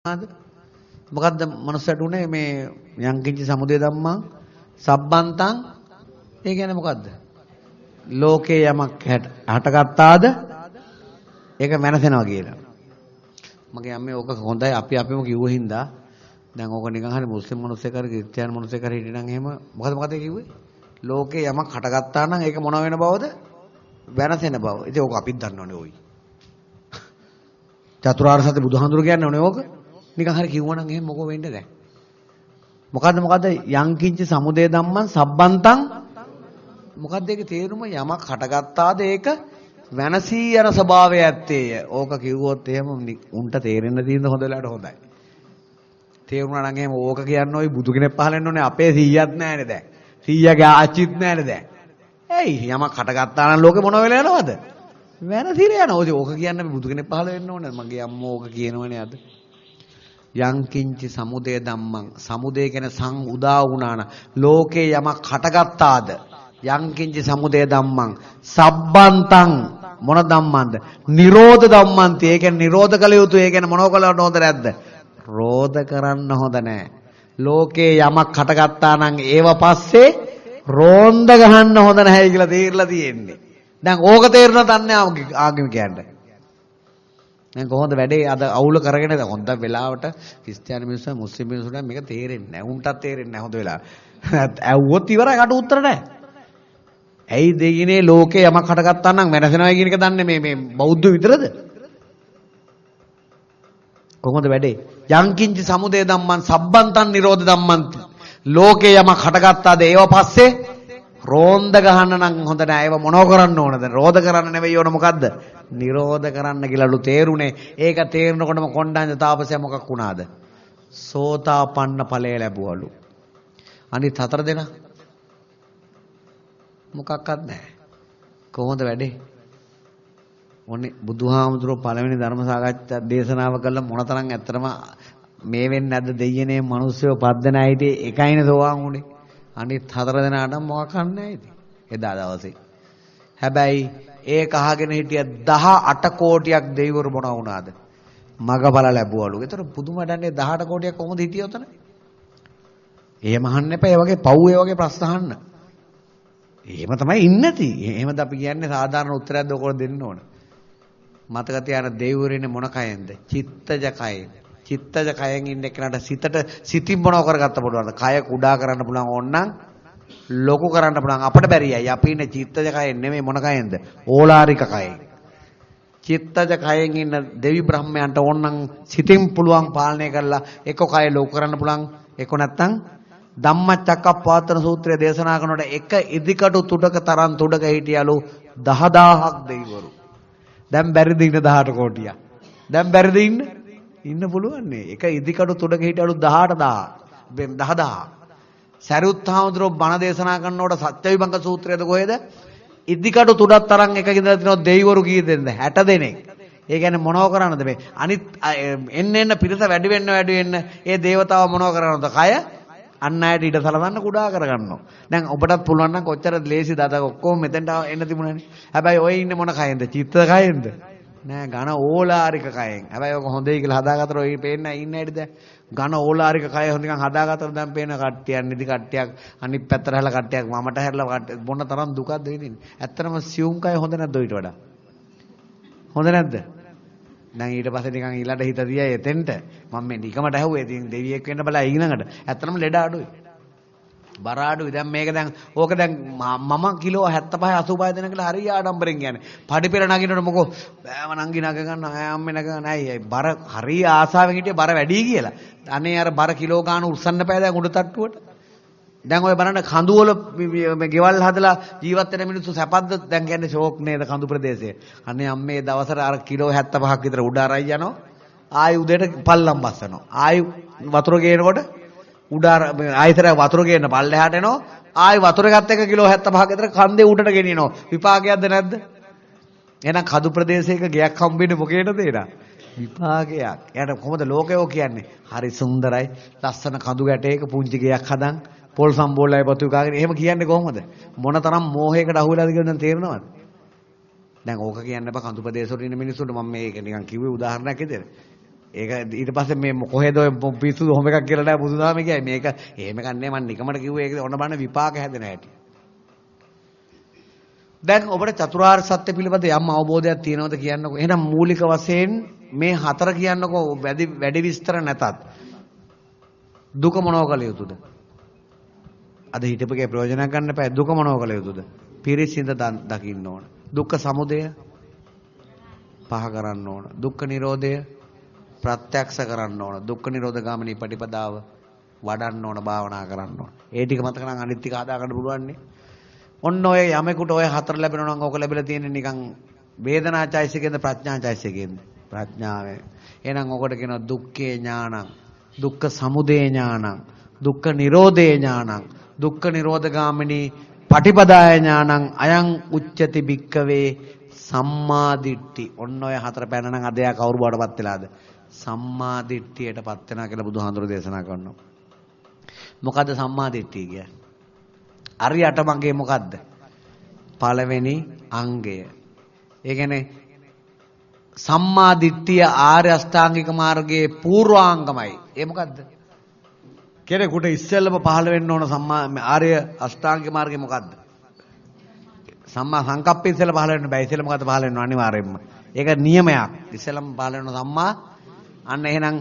ආද මොකද්ද මනුස්සයට උනේ මේ යංකින්ච සමුදය ධම්මං සබ්බන්තං? ඒ කියන්නේ මොකද්ද? ලෝකේ යමක් හටගත්තාද ඒක වෙනසෙනවා කියලා. මගේ අම්මේ ඕක හොඳයි අපි අපිම කිව්ව හින්දා. දැන් ඕක නිකන් හරි මුස්ලිම් මිනිස්සෙක් හරි ක්‍රිස්තියානි මිනිස්සෙක් හරි හිටියනම් එහෙම මොකද මොකද කිව්වේ? ලෝකේ යමක් හටගත්තා නම් ඒක මොන වෙන බවද? වෙනසෙන බව. ඉතින් ඕක අපිත් දන්නවනේ ওই චතුරාර්ය සත්‍ය බුදුහාඳුර කියන්නේ ඕනේ ඕක. නිකන් හරි කිව්වනම් එහෙම මොකෝ වෙන්නේ දැන් මොකද්ද මොකද්ද යංකින්ච සමුදය ධම්මං සබ්බන්තං මොකද්ද ඒකේ තේරුම යමක් හටගත්තාද ඒක වෙනසී යන ස්වභාවය ඇත්තේය. ඕක කිව්වොත් එහෙම උන්ට තේරෙන්න තියෙන හොඳ වෙලාවට හොඳයි. තේරුණා නම් එහෙම ඕක කියන්න ওই බුදු කෙනෙක් පහල වෙන්න ඕනේ අපේ 100ක් නැහැනේ දැන්. 100ගේ ආච්චිත් නැහැනේ දැන්. ඇයි යමක් හටගත්තා නම් ලෝකෙ මොන වෙලා යනවද? වෙනසිර යනවා. ඕක කියන්න මේ බුදු කෙනෙක් පහල වෙන්න ඕනේ. මගේ අම්මෝ ඕක කියනවනේ අද. යංකින්චි සමුදය ධම්මං. සමුදය කියන සං උදා වුණාන. ලෝකේ යමක් හටගත්තාද? යංකින්චි සමුදය ධම්මං. සබ්බන්තං මොන ධම්මන්ද? නිරෝධ ධම්මන්ති. ඒ කියන්නේ නිරෝධ කළ යුතු. ඒ කියන්නේ මොනව කළාට හොඳ නැද්ද? රෝධ කරන්න හොඳ නැහැ ලෝකේ යමක් හටගත්තා නම් ඒව පස්සේ රෝන්ද ගහන්න හොඳ නැහැ කියලා තේරලා තියෙන්නේ. දැන් ඕක තේරෙන තන්නේ ආගමිකයන්ට. දැන් කොහොමද වැඩේ අද අවුල කරගෙන හොඳ වෙලාවට ක්‍රිස්තියානි මිනිස්සු මුස්ලිම් මිනිස්සුන්ට මේක තේරෙන්නේ නැහැ. උන්ටත් තේරෙන්නේ නැහැ හොඳ වෙලාව. ඇව්වොත් ඉවරයි කට උත්තර නැහැ. ඇයි දෙයිනේ ලෝකේ යමක් හටගත්තා නම් වෙනසනවා කියන එක දන්නේ මේ මේ බෞද්ධ විතරද? කොහොමද වැඩේ? යංකින්ච සමුදය ධම්මං සබ්බන්තං නිරෝධ ධම්මන්ති. ලෝකේ යමක් හටගත්තාද ඒව පස්සේ රෝන්ද ගහන්න නම් හොඳ නෑ. ඒව මොනව කරන්න ඕනද? රෝධ කරන්න නෙවෙයි ඕන මොකද්ද? නිරෝධ කරන්න කියලාලු තේරුනේ. ඒක තේරෙනකොටම කොණ්ඩඤ්ඤ තාපසයා මොකක් වුණාද? සෝතාපන්න ඵලය ලැබුවලු. අනිත් හතර දෙනා මොකක්වත් නැහැ. කොහොමද වැඩේ? ඔන්නේ බුදුහාමුදුරුවෝ පළවෙනි ධර්ම සාකච්ඡා දේශනාව කළා මොනතරම් ඇත්තටම මේ වෙන්නේ නැද්ද දෙයියනේ මිනිස්සුව පද්දන ඇයිටි එකයිනේ සෝවාන් උනේ. අනිත් හතර දෙනාට මොකක් නැහැ ඉතින්. එදා දවසේ. හැබැයි ඒක අහගෙන හිටිය 18 කෝටියක් දෙවිවරු මොනවා වුණාද? මගඵල ලැබුවලු. ඒතර පුදුම වැඩන්නේ 18 කෝටියක් කොහොමද හිටියේ උතන? එහෙම අහන්න එපා. ඒ වගේ පව් ඒ වගේ ප්‍රශ්න අහන්න. එහෙම තමයි ඉන්නති. එහෙමද අපි කියන්නේ සාධාරණ උත්තරයක්ද ඔකට දෙන්න ඕන. මතක තියාගන්න දෙවිවරුනේ මොන කයෙන්ද? චිත්තජ කයෙන්. චිත්තජ කයෙන් ඉන්න එක්කනට සිතට සිතින් මොනව කරගත්ත පුළුවන්ද? කය කුඩා කරන්න පුළුවන් ඕනනම් ලොකු කරන්න පුළුවන් අපිට බැරියයි. අපි ඉන්නේ චිත්තජ කයෙන් නෙමෙයි මොන කයෙන්ද? ඕලාරික කයෙන්. චිත්තජ කයෙන් ඉන්න දෙවි බ්‍රහ්මයන්ට ඕනනම් සිතින් පුළුවන් පාලනය කරලා එක කය ලොකු කරන්න පුළුවන්. එක නැත්තම් ධම්මචක්කප්පවත්තන සූත්‍රය දේශනා කරනකොට එක ඉදිකටු තුඩක තරම් තුඩක හිටියලු 10000ක් දෙවිවරු. දැන් බැරිද ඉන්න 18 කෝටියක්. දැන් බැරිද ඉන්න? ඉන්න පුළුවන් නේ. එක ඉදිකටු තුඩක හිටියලු 18000. 10000. සරියුත් හාමුදුරුවෝ බණ දේශනා කරනකොට සත්‍යවිභංග සූත්‍රයේද කොහෙද? ඉදිකටු තුඩක් තරම් එක ඉඳලා තිනවා දෙවිවරු කී දෙනෙක්ද? 60 දෙනෙක්. ඒ කියන්නේ මොනව කරන්නද මේ? අනිත් එන්න එන්න පිරිස වැඩි වෙන්න වැඩි වෙන්න ඒ దేవතාව මොනව කරනවද? කය අන්න ඇයට ඊට සලසන්න කුඩා කරගන්නවා. දැන් ඔබටත් පුළුවන් නම් කොච්චර ලේසිද අද ඔක්කොම මෙතෙන්ට එන්න තිබුණානේ. හැබැයි ඔය ඉන්නේ මොන කයෙන්ද? චිත්ත කයෙන්ද? නෑ ඝන ඕලාරික කයෙන්. හැබැයි ඔක හොඳයි කියලා හදාගත්තර ඔය පේන්නේ ඉන්නේ ඇයිද? ඝන ඕලාරික කය හොඳින් හදාගත්තර දැන් පේන කට්ටියක් නිදි කට්ටියක් අනිත් පැත්තට හැරලා කට්ටියක් මමට හැරලා මොන තරම් දුකක්ද විඳින්නේ. ඇත්තටම සියුම් කය හොඳ නැද්ද ඊට වඩා? හොඳ නැද්ද? දැන් ඊට පස්සේ නිකන් ඊළඟට හිත දියයි එතෙන්ට මම මේ නිකමට ඇහුවේ ඉතින් දෙවියෙක් වෙන්න බලා ඊළඟට ඇත්තටම ලෙඩ අඩුයි බර අඩුයි දැන් මේක දැන් ඕක දැන් මම කිලෝ 75 85 දෙන කියලා හරිය ආඩම්බරෙන් කියන්නේ. පඩිපෙළ නගිනකොට මොකෝ? බෑම නංගි නග ගන්න අම්මේ නග ගන්න. අය බර හරිය ආසාවෙන් හිටියේ බර වැඩි කියලා. අනේ අර බර කිලෝ ගාන උස්සන්න බෑ දැන් උඩ තට්ටුවට දැන් ඔය බලන්න කඳු වල මේ ගෙවල් හදලා ජීවත් වෙන මිනිස්සු සැපද්ද? දැන් කියන්නේ ෂෝක් නේද කඳු ප්‍රදේශයේ. අනේ අම්මේ දවසට අර කිලෝ 75ක් විතර උඩ අරයි යනවා. ආයි උදේට පල්ලම් බස්සනවා. ආයි වතුර ගේනකොට උඩ ආයිතර වතුර ගේන පල්ලෙහාට එනවා. ආයි වතුර ගත්ත එක කිලෝ 75ක් විතර කන්දේ උඩට ගෙනියනවා. විපාකයක්ද නැද්ද? එහෙනම් කඳු ප්‍රදේශයක ගයක් හම්බෙන්නේ මොකේද තේරෙනා? විපාකයක්. එයාට කොහොමද ලෝකයෝ කියන්නේ? හරි සුන්දරයි. ලස්සන කඳු ගැටයක පුංචි ගයක් හදන් පොල් සම්බෝලයි පතු කාගෙන එහෙම කියන්නේ කොහොමද? මොනතරම් මෝහයකට අහු වෙලාද කියලා දැන් තේරෙනවද? දැන් ඕක කියන්න බෑ කඳු ප්‍රදේශවල ඉන්න මිනිස්සුන්ට මම මේක නිකන් කිව්වේ උදාහරණයක් විදියට. ඒක ඊට පස්සේ මේ කොහෙද ඔය පිස්සු හොම එකක් කියලා නෑ බුදුදහම කියයි. මේක එහෙම කන්නේ මම නිකමට කිව්වේ ඒක ඔන්න බලන්න විපාක හැදෙන හැටි. දැන් ඔබට චතුරාර්ය සත්‍ය පිළිබඳ යම් අවබෝධයක් තියෙනවද කියන්නකෝ. එහෙනම් මූලික වශයෙන් මේ හතර කියන්නකෝ වැඩි වැඩි විස්තර නැතත් දුක මොනව කළ යුතුද? අද හිතපගේ ප්‍රයෝජනයක් ගන්න එපා. දුක මොනව කළ යුතුද? පිරිසිඳ දකින්න ඕන. දුක්ඛ සමුදය පහ කරන්න ඕන. දුක්ඛ නිරෝධය ප්‍රත්‍යක්ෂ කරන්න ඕන. දුක්ඛ නිරෝධ ගාමිනී පටිපදාව වඩන්න ඕන භාවනා කරන්න ඕන. ඒ ටික මතක නම් අනිත් ටික හදා ගන්න පුළුවන් නේ. ඔන්න ඔය යමෙකුට ඔය හතර ලැබෙනවා නම් ඕක ලැබිලා තියෙන්නේ නිකන් වේදනාචෛසිකෙන්ද ප්‍රඥාචෛසිකෙන්ද ප්‍රඥාවෙන්. එහෙනම් ඔකට කියනවා දුක්ඛේ ඥානං, දුක්ඛ සමුදය ඥානං, දුක්ඛ නිරෝධේ ඥානං, දුක්ඛ නිරෝධගාමිනී පටිපදාය ඥානං අයං උච්චති භික්කවේ සම්මා දිට්ඨි. ඔන්න ඔය හතර පැන නම් අදයා කවුරු බවටපත් වෙලාද? සම්මා දිට්ඨියටපත් වෙනා කියලා බුදුහාඳුර දේශනා කරනවා. මොකද්ද සම්මා දිට්ඨිය කියන්නේ? අරියට මගේ මොකද්ද? පළවෙනි අංගය. ඒ කියන්නේ සම්මා දිට්ඨිය ආර්ය අෂ්ටාංගික මාර්ගයේ පූර්වාංගමයි. ඒ මොකද්ද? කෙනෙකුට ඉස්සෙල්ලම පහළ වෙන්න ඕන සම්මා ආර්ය අෂ්ටාංගික මාර්ගය මොකද්ද? සම්මා සංකප්පය ඉස්සෙල්ලා පහළ වෙන්න බෑ. ඉස්සෙල්ලා මොකද්ද පහළ වෙන්න අනිවාර්යයෙන්ම. ඒක නියමයක්. ඉස්සෙල්ලම පහළ වෙන සම්මා අන්න එහෙනම්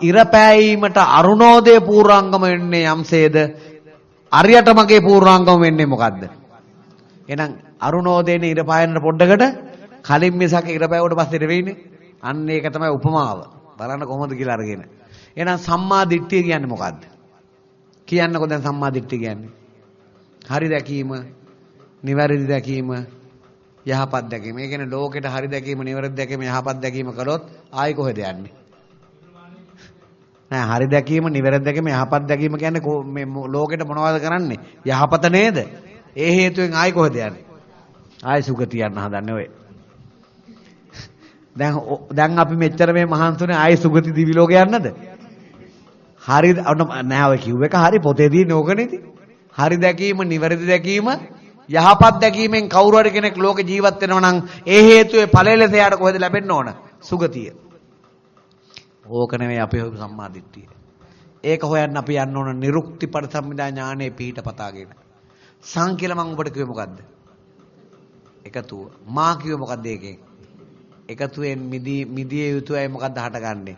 ඉර පෑයීමට අරුණෝදය පූර්වාංගම වෙන්නේ යම්සේද අරියට මගේ පූර්වාංගම වෙන්නේ මොකද්ද? එහෙනම් අරුණෝදේන ඉර පායන පොඩ්ඩකට කලින් මිසක ඉර පෑවුවට පස්සේ නෙවෙයිනේ. අන්න ඒක තමයි උපමාව. බලන්න කොහොමද කියලා අරගෙන. එහෙනම් සම්මා දිට්ඨිය කියන්නේ මොකද්ද? කියන්නකෝ දැන් සම්මා දිට්ඨිය කියන්නේ. හරි දැකීම, නිවැරදි දැකීම, යහපත් දැකීම. ඒ කියන්නේ ලෝකෙට හරි දැකීම, නිවැරදි දැකීම, යහපත් දැකීම කළොත් ආයි කොහෙද යන්නේ? නෑ හරි දැකීම නිවැරදි දැකීම යහපත් දැකීම කියන්නේ මේ ලෝකෙට මොනවද කරන්නේ? යහපත නේද? ඒ හේතුවෙන් ආයි කොහෙද යන්නේ? ආයි සුගතිය යන්න හදන්නේ ඔය. දැන් දැන් අපි මෙච්චර මේ මහන්සුනේ ආයි සුගති දිවි ලෝක යන්නද? හරි නෑ ඔය කිව්ව එක හරි පොතේ තියෙන ඕකනේද හරි දැකීම නිවැරදි දැකීම යහපත් දැකීමෙන් කවුරු හරි කෙනෙක් ලෝක ජීවත් වෙනවා නම් ඒ හේතුවේ ඵලෙලෙස යාට කොහෙද ලැබෙන්න ඕන සුගතිය ඕක නෙවෙයි අපි හොයපු සම්මාදිට්ඨිය. ඒක හොයන්න අපි යන්න ඕන නිරුක්ති පරිසම්මිදා ඥානයේ පිහිට පතාගෙන. සං කියලා මම ඔබට කිව්වේ මොකද්ද? එකතුව. මා කිව්වේ මොකද්ද ඒකෙන්? එකතුවෙන් මිදී මිදිය යුතුයයි මොකද්ද හටගන්නේ?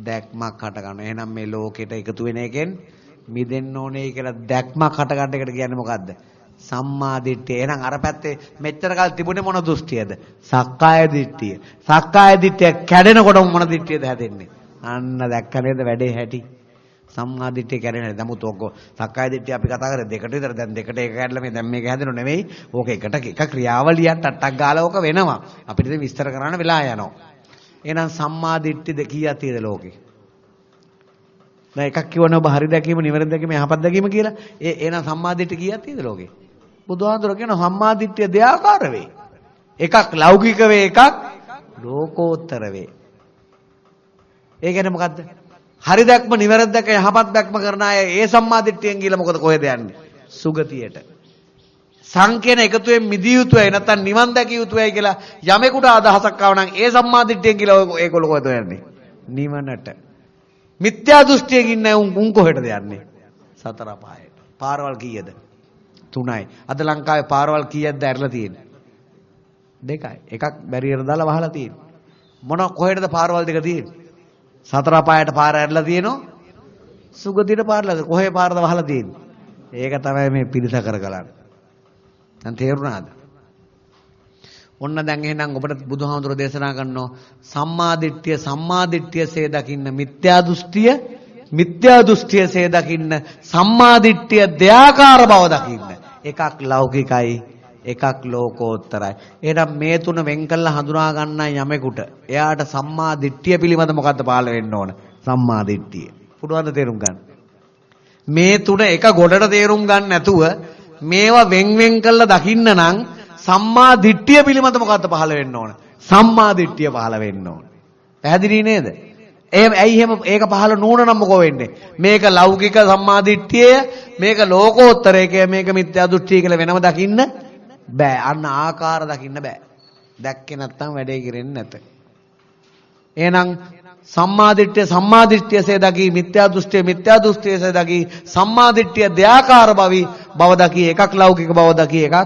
දැක්මක් හටගන්න. එහෙනම් මේ ලෝකෙට එකතු වෙන එකෙන් මිදෙන්න ඕනේ කියලා දැක්මක් හටගන්න එකට කියන්නේ මොකද්ද? සම්මා දිට්ඨිය. එහෙනම් අර පැත්තේ මෙච්චර කල් තිබුණේ මොන දෘෂ්ටියද? සක්කාය දිට්ඨිය. සක්කාය දිට්ඨිය කැඩෙනකොට මොන දිට්ඨියද හැදෙන්නේ? අන්න දැක්ක නේද වැඩේ හැටි. සම්මා දිට්ඨිය කැඩෙන්නේ නමුත් ඕක සක්කාය දිට්ඨිය අපි කතා කරේ දෙකට විතර දැන් දෙකට එක කැඩලා මේ දැන් මේක හැදෙනව නෙවෙයි. ඕක එකට එක ක්‍රියාවලියක් ටට්ටක් ගාලා ඕක වෙනවා. අපිට ඉතින් විස්තර කරන්න වෙලා යනවා. එහෙනම් සම්මා දිට්ඨි දෙකියක් තියෙද ලෝකේ? දැන් එකක් කියවනේ ඔබ හරි දැකීම නිවැරදි දැකීම යහපත් දැකීම කියලා. ඒ එහෙනම් සම්මා දිට්ඨි කීයක් තියෙද ලෝකේ? බුදුහාඳුර කියන සම්මා දිට්ඨිය දෙආකාර වේ. එකක් ලෞකික වේ එකක් ලෝකෝත්තර වේ. ඒ කියන්නේ මොකද්ද? හරි දැක්ම නිවැරදි දැක යහපත් දැක්ම කරන අය ඒ සම්මා දිට්ඨියෙන් කියලා මොකද කොහෙද යන්නේ? සුගතියට. සංකේන එකතුවෙන් මිදිය යුතුයි නැත්නම් නිවන් දැකිය යුතුයි කියලා යමෙකුට අදහසක් ආව නම් ඒ සම්මා දිට්ඨියෙන් කියලා ඒගොල්ලෝ කොහෙද යන්නේ? නිවනට. මිත්‍යා දෘෂ්ටියකින් නැ උන් කොහෙටද යන්නේ? සතර පායට. පාරවල් කීයද? 3යි. අද ලංකාවේ පාරවල් කීයක්ද ඇරලා තියෙන්නේ? දෙකයි. එකක් බැරියර දාලා වහලා තියෙන්නේ. මොන කොහෙටද පාරවල් දෙක තියෙන්නේ? සතර පායට පාර ඇරලා තියෙනවා. සුගතියට පාරලා කොහේ පාරද වහලා තියෙන්නේ? ඒක තමයි මේ පිරිස කරගලන්නේ. දැන් තේරුණාද? ඔන්න දැන් එහෙනම් ඔබට බුදුහාමුදුර දේශනා කරනවා සම්මා දිට්ඨිය සම්මා දිට්ඨියසේ දකින්න මිත්‍යා දෘෂ්ටිය මිත්‍යා දෘෂ්ටියසේ දකින්න සම්මා දිට්ඨිය දෙයාකාර බව දකින්න එකක් ලෞකිකයි එකක් ලෝකෝත්තරයි. එහෙනම් මේ තුන වෙන් කළා හඳුනා ගන්නයි යමෙකුට. එයාට සම්මා දිට්ඨිය පිළිබඳ මොකද්ද පාල වෙන්න ඕන? සම්මා දිට්ඨිය. පුදුවන්ද තේරුම් ගන්න. මේ තුන එක ගොඩට තේරුම් ගන්න නැතුව මේවා වෙන් වෙන් කළා දකින්න නම් සම්මා දිට්ඨිය පිළිබඳ මොකද්ද පහළ වෙන්න ඕන? සම්මා දිට්ඨිය පහළ වෙන්න ඕන. පැහැදිලි නේද? එහෙම ඇයි එහෙම ඒක පහළ නූන නම් මොකෝ වෙන්නේ? මේක ලෞකික සම්මාදිට්ඨිය, මේක ලෝකෝත්තරයක, මේක මිත්‍යා දෘෂ්ටිය කියලා වෙනම දකින්න බෑ. අන්න ආකාර දකින්න බෑ. දැක්කේ නැත්තම් වැඩේ කිරෙන්නේ නැත. එහෙනම් සම්මාදිට්ඨිය සම්මාදිට්ඨියසේ දකි මිත්‍යා දෘෂ්ටිය මිත්‍යා දෘෂ්ටියසේ දකි සම්මාදිට්ඨිය දෙයාකාර භවි භව දකි එකක් ලෞකික භව දකි එකක්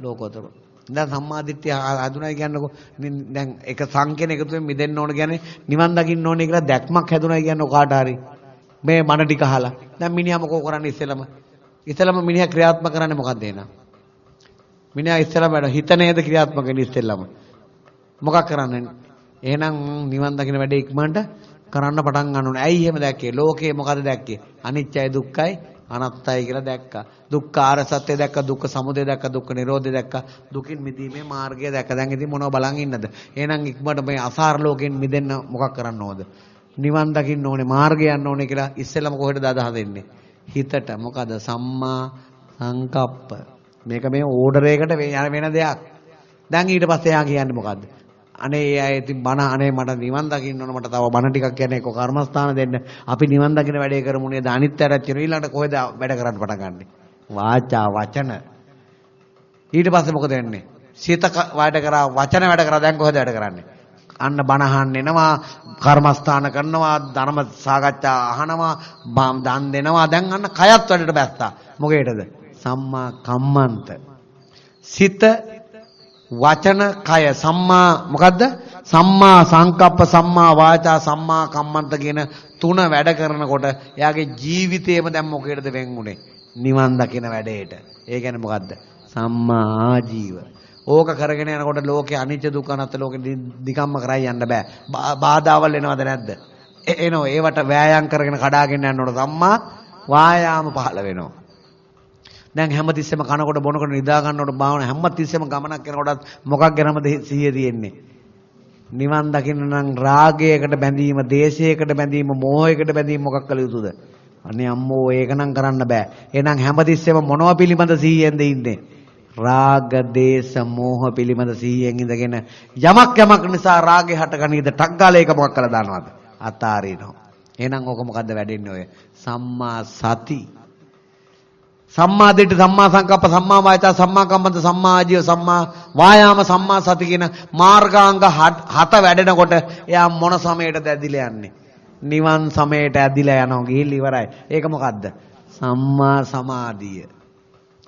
ලෝකෝත්තර දැන් සම්මාදිට්ඨිය හඳුනයි කියන්නකො. දැන් එක සංකේන එකතුවෙන් මිදෙන්න ඕන කියන්නේ නිවන් දකින්න ඕනේ කියලා දැක්මක් හැදුනයි කියන්නකො කාට හරි. මේ මන ටික අහලා. දැන් මිනිහා මොකෝ කරන්නේ ඉස්සෙල්ලම? ඉස්සෙල්ලම මිනිහා ක්‍රියාත්මක කරන්නේ මොකක්ද එනවා මිනිහා ඉස්සෙල්ලම හිත නේද ක්‍රියාත්මක වෙන්නේ ඉස්සෙල්ලම? මොකක් කරන්නේ? එහෙනම් නිවන් දකින්න වැඩේ ඉක්මනට කරන්න පටන් ගන්න ඕනේ. ඇයි එහෙම දැක්කේ? ලෝකේ මොකද දැක්කේ? අනිත්‍යයි දුක්ඛයි අනත්තයි කියලා දැක්කා. දුක්ඛ ආර සත්‍ය දැක්කා, දුක්ඛ සමුදය දැක්කා, දුක්ඛ නිරෝධය දැක්කා, දුකින් මිදීමේ මාර්ගය දැක්කා. දැන් ඉතින් මොනව බලන් ඉන්නද? එහෙනම් ඉක්මනට මේ අසාර ලෝකෙන් මිදෙන්න මොකක් කරන්න ඕනද? නිවන් දකින්න ඕනේ, මාර්ගය යන්න ඕනේ කියලා ඉස්සෙල්ලම කොහෙටද අදහස් දෙන්නේ? හිතට. මොකද සම්මා සංකප්ප. මේක මේ ඕඩර් එකකට වෙන දෙයක්. දැන් ඊට පස්සේ එයා කියන්නේ මොකද්ද? අනේ ඒ අය ඉතින් බණ අනේ මට නිවන් දකින්න ඕන මට තව බණ ටිකක් කියන්නේ කො කර්මස්ථාන දෙන්න. අපි නිවන් දකින්න වැඩේ කරමු නේද? අනිත්‍යරත් කියන ඊළඟට කොහෙද වැඩ කරන්න පටන් ගන්නෙ? වාචා වචන. ඊට පස්සේ මොකද වෙන්නේ? සිත වැඩ කරා වචන වැඩ කරා දැන් කොහෙද වැඩ කරන්නේ? අන්න බණ අහන්න එනවා කර්මස්ථාන කරනවා ධර්ම සාකච්ඡා අහනවා දන් දෙනවා දැන් අන්න කයත් වැඩට බැස්සා මොකේටද සම්මා කම්මන්ත සිත වචන කය සම්මා මොකද්ද? සම්මා සංකප්ප සම්මා වාචා සම්මා කම්මන්ත කියන තුන වැඩ කරනකොට එයාගේ ජීවිතේම දැන් මොකේද වෙන්ුනේ? නිවන් දකින වැඩේට. ඒ කියන්නේ මොකද්ද? සම්මා ආජීව. ඕක කරගෙන යනකොට ලෝකේ අනිත්‍ය දුක්ඛ අනාත්ම ලෝකෙ දිගම්ම කරයි යන්න බෑ. බාධාවල් එනවද නැද්ද? එනෝ ඒවට වෑයම් කරගෙන කඩාගෙන යනකොට සම්මා වායාම පහළ වෙනවා. දැන් හැමතිස්සෙම කනකොට බොනකොට නිදා ගන්නකොට භාවන හැමතිස්සෙම ගමනක් යනකොටත් මොකක් ගැනමද සිහිය තියෙන්නේ නිවන් දකින්න නම් රාගයකට බැඳීම, දේශයකට බැඳීම, මෝහයකට බැඳීම මොකක් කළ යුතුද? අනේ අම්මෝ ඒක නම් කරන්න බෑ. එහෙනම් හැමතිස්සෙම මොනව පිළිබඳ සිහියෙන්ද ඉන්නේ? රාග, දේශ, මෝහ පිළිබඳ සිහියෙන් ඉඳගෙන යමක් යමක් නිසා රාගේ හටගනීද ටක් ගාලා ඒක මොකක් කරලා දානවද? අතාරිනවා. එහෙනම් ඕක මොකද්ද වැඩෙන්නේ ඔය? සම්මා සති සම්මා දිට්ඨි සම්මා සංකප්ප සම්මා වාචා සම්මා කම්මන්ත සම්මා ආජීව සම්මා වායාම සම්මා සති කියන මාර්ගාංග හත වැඩෙනකොට එයා මොන සමයටද ඇදිලා යන්නේ? නිවන් සමයට ඇදිලා යනවා ගිහිල්ලා ඉවරයි. ඒක මොකද්ද? සම්මා සමාධිය.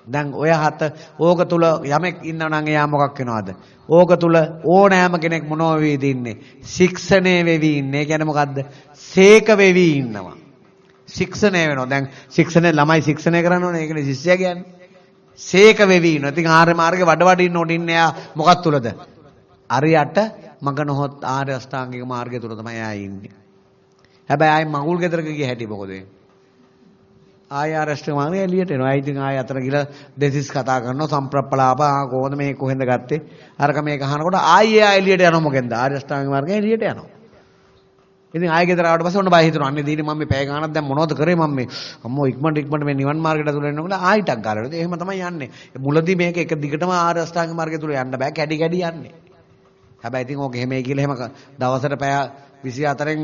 දැන් ඔය හත ඕක තුල යමෙක් ඉන්නවා නම් එයා මොකක් වෙනවද? ඕක තුල ඕනෑම කෙනෙක් මොනව වෙවිද ඉන්නේ? ශික්ෂණේ වෙවි ඉන්නේ. කියන්නේ මොකද්ද? සේක වෙවි ඉන්නවා. ශික්ෂණය වෙනවා. දැන් ශික්ෂණය ළමයි ශික්ෂණය කරන්න ඕනේ. ඒකනේ ශිෂ්‍යයා කියන්නේ. සේක වෙවි ඉන්නවා. ඉතින් ආර්ය මාර්ගේ වඩ වඩ ඉන්න උඩ ඉන්නේ එයා මොකක් තුලද? අරියට මඟ නොහොත් ආර්ය අෂ්ටාංගික මාර්ගය තුල තමයි එයා ඉන්නේ. හැබැයි ආයි මඟුල් ගෙදරක ගිය හැටි මොකද වෙන්නේ? ආය ආරෂ්ඨ මාර්ගය එළියට එනවා. ආයි ඉතින් ආය අතර ගිහලා දෙසිස් කතා කරනවා සම්ප්‍රප්පලාප ආ කොහොමද මේ කොහෙන්ද ගත්තේ? අරක මේක අහනකොට ආයි එයා එළියට යනවා මොකෙන්ද? ආර්ය අෂ්ටාංගික මාර්ගය එළියට යනවා. ඉතින් ආයෙ ගෙදර ආවට පස්සේ ඔන්න බය හිතුණා. අන්නේ දීනේ මම මේ පැය ගාණක් දැන් මොනවද කරේ මම මේ අම්මෝ ඉක්මනට ඉක්මනට මේ නිවන් මාර්ගයට තුල එන්න කියලා ආයිටක් ගාලා. එහෙම තමයි යන්නේ. මුලදී මේක එක දිගටම ආර්ය අෂ්ටාංග මාර්ගය තුල යන්න බෑ. කැඩි කැඩි යන්නේ. හැබැයි ඉතින් ඕක එහෙමයි කියලා එහෙම දවසට පැය 24න්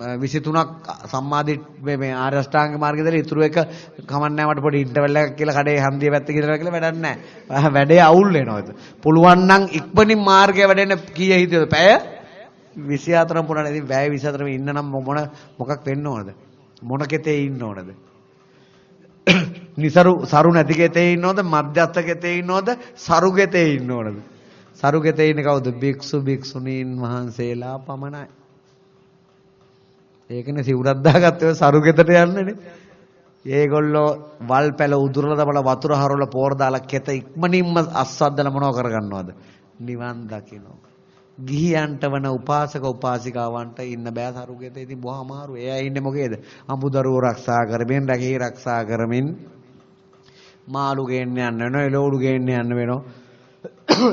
23ක් සම්මාදි මේ ආර්ය අෂ්ටාංග මාර්ගයේදී ඉතුරු එක කමන්නේ මට පොඩි ඉන්ටර්වල් එකක් කියලා කඩේ හන්දිය පැත්ත කියලා කියලා වැඩක් නැහැ. වැඩේ අවුල් වෙනවා. පුළුවන් නම් ඉක්මනින් මාර්ගය වැඩෙන්න කීය හිටියද? පැය 24ම පුරාණ ඉතින් වැය 24ම ඉන්න නම් මොන මොකක් වෙන්න ඕනද? මොන කෙතේ ඉන්න ඕනද? નિසරු සරු නැති කෙතේ ඉන්නවද? මධ්‍යස්ථ කෙතේ ඉන්නවද? සරු කෙතේ ඉන්න ඕනද? සරු කෙතේ ඉන්නේ කවුද? භික්ෂු භික්ෂුණීන් වහන්සේලා පමණයි. ඒකනේ සිවුරක් දාගත්තේ ඔය සරු කෙතට යන්නේනේ. ඒගොල්ලෝ වල් පැල උදුරලා දාලා වතුර හරවලා පෝර දාලා කෙත ඉක්මනින්ම අස්වද්දලා මොනව කරගන්නවද? නිවන් දකින්න. ගිහියන්ට වන උපාසක උපාසිකාවන්ට ඉන්න බෑ සරුගෙත. ඉතින් බොහොම අමාරු. එයා ඉන්නේ මොකේද? අමුදරුවෝ ආරක්ෂා කරමින්, රැකී ආරක්ෂා කරමින් මාළු ගේන්න යන්න වෙනවා, එළවලු ගේන්න යන්න වෙනවා.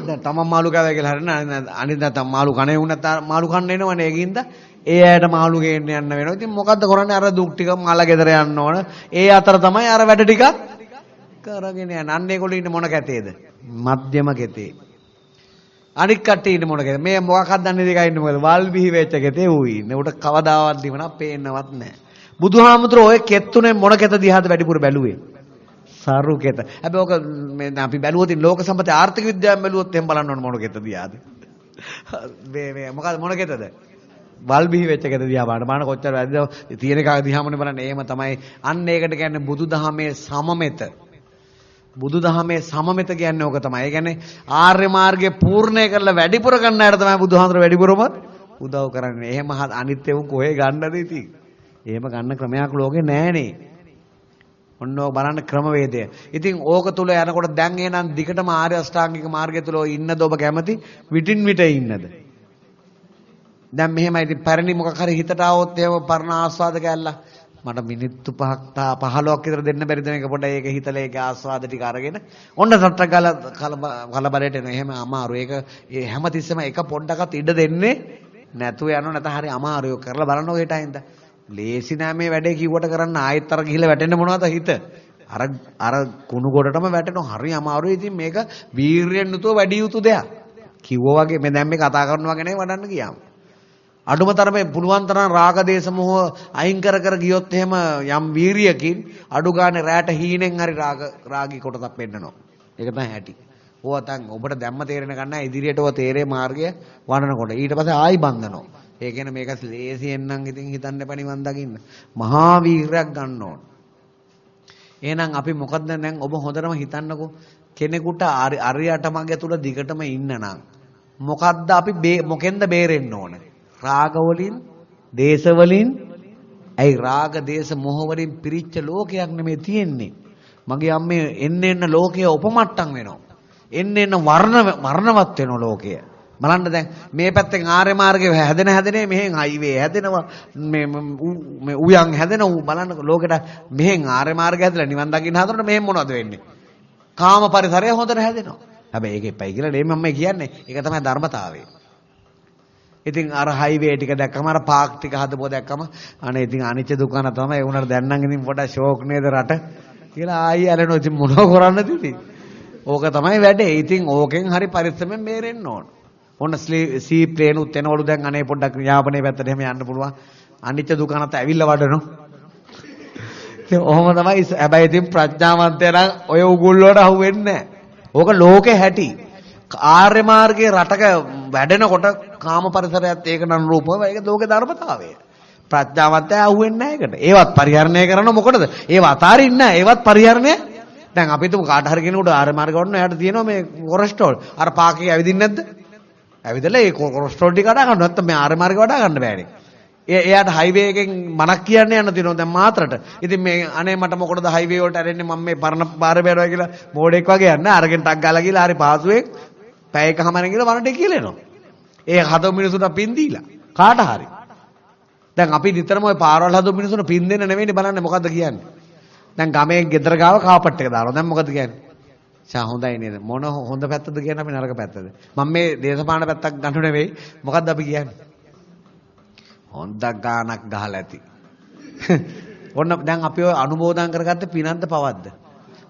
දැන් තමන් මාළු කෑවා කියලා හරින අනිත් නැත්නම් මාළු කණේ වුණත් මාළු කන්න එනවනේ ඒකින්ද ඒ ඇයට මාළු ගේන්න යන්න වෙනවා. ඉතින් මොකද්ද කරන්නේ? අර දුක් ටික මල ගෙදර යන්න ඕන. ඒ අතර තමයි අර වැඩ ටික කරගෙන යන්නේ. අන්න ඒගොල්ලෝ ඉන්නේ මොන කැතේද? මධ්‍යම කැතේ. අනික් කට්ටිය ඉන්නේ මොන කෙනෙක්? මේ මොකක්වත් දන්නේ දෙකයි ඉන්නේ මොකද? වල් බිහි වෙච්ච කෙතේ ඌ ඉන්නේ උට කවදාවත් දිවනක් පේන්නවත් නැහැ. බුදුහාමුදුරෝ ඔය කෙත්තුනේ මොන කෙත දිහාද වැඩිපුර බැලුවේ? සරු කෙත. හැබැයි ඔක මේ අපි බැලුවොත් ලෝක සම්පතේ ආර්ථික විද්‍යාවෙන් බැලුවොත් එහෙම බලන්න ඕන මොන කෙත දිහාද? මේ මේ මොකද මොන කෙතද? වල් බිහි වෙච්ච කෙද දිහා බලන්න. බලන්න කොච්චර වැද්ද තියෙන එක දිහාමනේ බලන්න. එහෙම තමයි. අන්න ඒකට කියන්නේ බුදුදහමේ සමමෙත. බුදුදහමේ සමමෙත කියන්නේ ඕක තමයි. ඒ කියන්නේ ආර්ය මාර්ගය පූර්ණේ කරලා වැඩිපුර ගන්න අයට තමයි බුදුහාමර වැඩිපුරම උදව් කරන්නේ. එහෙම අනිත් ඒවා කොහේ ගන්නද ඉතින්? එහෙම ගන්න ක්‍රමයක් ලෝකේ නැහනේ. ඔන්න ඔය බලන්න ක්‍රමවේදය. ඉතින් ඕක තුල යනකොට දැන් එහෙනම් දිගටම ආර්ය අෂ්ටාංගික මාර්ගය තුල ඉන්නද ඔබ කැමති? විටින් විට ඉන්නද? දැන් මෙහෙමයි ඉතින් පැරණි මොකක් හරි හිතට ආවොත් එහෙම පරණ ආස්වාද කැල්ලා මට මිනිත්තු 5ක් 15ක් විතර දෙන්න බැරිද මේක පොඩ ඒක හිතලා ඒක ආස්වාද ටික අරගෙන. ඔන්න සට්ටක් ගාලා කලබලයට එන එහෙම අමාරු. ඒක හැමතිස්සෙම එක පොඩ්ඩක්වත් ඉඩ දෙන්නේ නැතුව යනවා. නැත්නම් හරි අමාරු කරලා බලන්න ඔය ටයිම්ද. ලේසි නෑ මේ වැඩේ කිව්වට කරන්න ආයෙත් අර ගිහිල්ලා වැටෙන්න මොනවද හිත? අර අර කුණු ගොඩටම වැටෙනවා. හරි අමාරුයි. ඉතින් මේක වීරියෙන් යුතුව වැඩි යුතු දෙයක්. කිව්වා වගේ මේ දැන් මේ කතා කරනවා ගැන වඩන්න ගියාම. අඩුම තරමේ පුළුවන් තරම් රාග දේශ මොහ අයින් කර කර ගියොත් එහෙම යම් වීරියකින් අඩු ගානේ රැට හීනෙන් හරි රාග රාගී කොටසක් පෙන්නනවා. ඒක තමයි හැටි. ඕවා තන් ඔබට දැම්ම තේරෙන ගන්න ඉදිරියට ඔය තේරේ මාර්ගය වඩනකොට ඊට පස්සේ ආයි බන්දනවා. ඒ කියන්නේ මේක ලේසියෙන් නම් ඉතින් හිතන්න එපා නිවන් දකින්න. මහා වීරයක් ගන්න ඕන. එහෙනම් අපි මොකද්ද දැන් ඔබ හොඳටම හිතන්නකෝ කෙනෙකුට අරියට මගේ තුල දිගටම ඉන්න නම් මොකද්ද අපි මොකෙන්ද බේරෙන්න ඕනේ? රාග වලින්, දේශ වලින්, ඇයි රාග දේශ මොහ වලින් පිරිච්ච ලෝකයක් නෙමෙයි තියෙන්නේ. මගේ අම්මේ එන්න එන්න ලෝකය උපමට්ටම් වෙනවා. එන්න එන්න වර්ණ වර්ණවත් වෙනවා ලෝකය. බලන්න දැන් මේ පැත්තෙන් ආර්ය මාර්ගයේ හැදෙන හැදෙනේ මෙහෙන් හයිවේ හැදෙනවා මේ මේ උයන් හැදෙන ඌ බලන්න ලෝකෙට මෙහෙන් ආර්ය මාර්ගය හැදලා නිවන් දකින්න හදනකොට මෙහෙන් මොනවද වෙන්නේ කාම පරිසරය හොඳට හැදෙනවා හැබැයි ඒක එපයි කියලා නෙමෙයි මම කියන්නේ ඒක තමයි ධර්මතාවය ඉතින් අර හයිවේ ටික දැක්කම අර පාක් ටික හදපුව දැක්කම අනේ ඉතින් අනිච්ච දුකන තමයි ඒ උනට දැන් නම් ඉතින් පොඩක් ෂෝක් නේද රට කියලා ආයි ඇලෙනවා ඉතින් මොනව කරන්නද ඉතින් ඕක තමයි වැඩේ ඉතින් ඕකෙන් හරි පරිස්සමෙන් මේරෙන්න ඕන ඔන්න සී ප්ලේන් උත් එනවලු දැන් අනේ පොඩ්ඩක් යාපනයේ පැත්තට එහෙම යන්න පුළුවන්. අනිච්ච දුකනත් ඇවිල්ලා වඩනෝ. ඉතින් ඔහොම තමයි හැබැයි ඉතින් ප්‍රඥාවන්තයලා ඔය උගුල් වලට අහු වෙන්නේ නැහැ. ඕක ලෝකේ හැටි. ආර්ය මාර්ගයේ රටක වැඩෙනකොට කාම පරිසරයත් ඒක නම් රූපව ඒක ලෝකේ ධර්මතාවය. ප්‍රඥාවන්තය අහුවෙන්නේ නැහැ ඒකට. ඒවත් පරිහරණය කරන මොකටද? ඒව අතාරින්න නැහැ. ඒවත් පරිහරණය දැන් අපි තුමු කාට හරි කෙනෙකුට ආර්ය මාර්ග වඩන එයාට තියෙනවා මේ කොලෙස්ටරෝල්. අර පාකේ ඇවිදින්නේ නැද්ද? ඇවිදලා ඒ කොලෙස්ටරෝල් ටික අඩා ගන්න නැත්නම් මේ ආර්ය මාර්ගය වඩා ගන්න බෑනේ. ඒ එයාට හයිවේ එකෙන් මනක් කියන්න යන්න තියෙනවා දැන් මාතරට. ඉතින් මේ අනේ මට මොකටද හයිවේ වලට ඇරෙන්නේ මම මේ පරණ පාරේ බැලුවා කියලා මෝඩෙක් වගේ යන්න අරගෙන ටක් ගාලා ගිහලා හරි පාසුවෙන් පැයකමාරෙන් ගිහලා වරණට කියලෙනවා. ඒ හදව මිනිසුන්ට පින් දීලා කාට හරි. දැන් අපි නිතරම ওই පාරවල් හදව මිනිසුන්ට පින් දෙන්න නෙවෙයිනේ බලන්නේ මොකද්ද කියන්නේ. දැන් ගමේ ගෙදර ගාව කාපට් එක දානවා. දැන් මොකද කියන්නේ? ෂා හොඳයි නේද? මොන හොඳ පැත්තද කියන්නේ අපි නරක පැත්තද? මම මේ දේශපාලන පැත්තක් ගන්නු නෙවෙයි. මොකද්ද අපි කියන්නේ? හොඳක් ගානක් ගහලා ඇති. ඔන්න දැන් අපි ඔය අනුමෝදන් කරගත්ත පිනන්ත පවද්ද?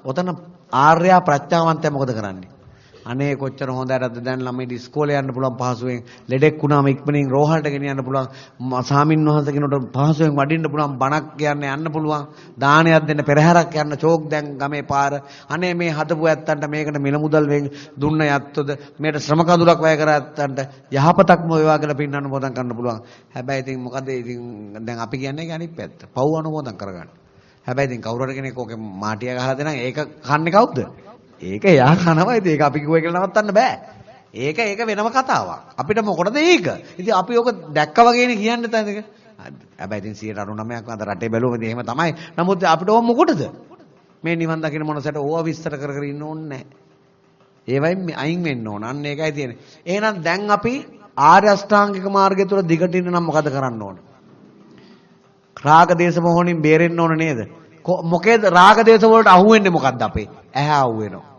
ඔතන ආර්යා ප්‍රඥාවන්තයා මොකද කරන්නේ? අනේ කොච්චර හොඳයිද දැන් ළමයිට ඉස්කෝලේ යන්න පුළුවන් පහසුවෙන් ලෙඩෙක් වුණාම ඉක්මනින් රෝහලට ගෙනියන්න පුළුවන් සාමින් වහන්සේ කෙනෙකුට පහසුවෙන් වඩින්න පුළුවන් බණක් කියන්න යන්න පුළුවන් දානයක් දෙන්න පෙරහැරක් යන්න චෝක් දැන් ගමේ පාර. අනේ මේ හදපු ඇත්තන්ට මේකට මිල මුදල් වෙන් දුන්න යත්තොද මේකට ශ්‍රම කඳුලක් වැය කර ඇත්තන්ට යහපතක්ම වේවා කියලා පින් අනුමෝදන් කරන්න පුළුවන්. හැබැයි ඉතින් මොකද ඉතින් දැන් අපි කියන්නේ ඒක අනිත් පැත්ත. පව් අනුමෝදන් කරගන්න. හැබැයි ඉතින් කවුරු හරි කෙනෙක් ඕකේ මාටිය ගහලා දෙනම් ඒක කන්නේ කවුද? ඒක එයා කනවා ඉතින් ඒක අපි කිව්වා කියලා නවත්තන්න බෑ. ඒක ඒක වෙනම කතාවක්. අපිට මොකටද ඒක? ඉතින් අපි ඕක දැක්කා වගේනේ කියන්න තැනක. හැබැයි ඉතින් 99ක් අද රටේ බැලුවම එහෙම තමයි. නමුත් අපිට ඕක මොකටද? මේ නිවන් දකින්න මොනසට ඕවා විස්තර කර කර ඉන්න ඕනේ නැහැ. ඒවයින් අයින් වෙන්න ඕන. අන්න ඒකයි තියෙන්නේ. එහෙනම් දැන් අපි ආර්ය අෂ්ටාංගික මාර්ගය තුල දිගට ඉන්න නම් මොකද කරන්න ඕන? රාග දේශ මොහොනින් බේරෙන්න ඕන නේද? මොකේද රාග දේශ වලට අහු වෙන්නේ මොකද්ද අපේ? ඇහැ අහු වෙනවා.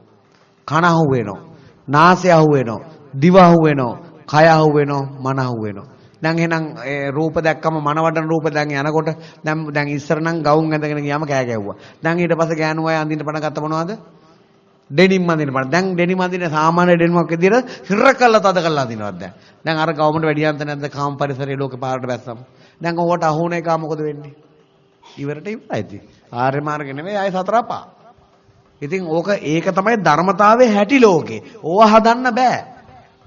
කන අහු වෙනවා. නාසය අහු වෙනවා. දිව අහු වෙනවා. කය අහු වෙනවා. මන අහු වෙනවා. දැන් එහෙනම් රූප දැක්කම මනවඩන රූප දැන් යනකොට දැන් දැන් ඉස්සර නම් ගවුම් ඇඳගෙන ගියාම කෑ ගැව්වා. දැන් ඊට පස්සේ ගෑනු අය අඳින්න පණ ගත්ත මොනවද? ඩෙනිම් අඳින්න පණ. දැන් ඩෙනිම් අඳින සාමාන්‍ය ඩෙනිමක් විදියට හිර කළා තද කළා අඳිනවද දැන්. දැන් අර ගවුමට වැඩි යන්ත නැද්ද කාම පරිසරයේ ලෝකේ පාරට බැස්සම. දැන් ඔහොට අහුන එක මොකද වෙන්නේ? ඉවරට ඉවරයි ඉතින්. ආර්ය මාර්ග නෙමෙයි ආයි සතර පා. ඉතින් ඕක ඒක තමයි ධර්මතාවයේ හැටි ලෝකේ. ඕවා හදන්න බෑ.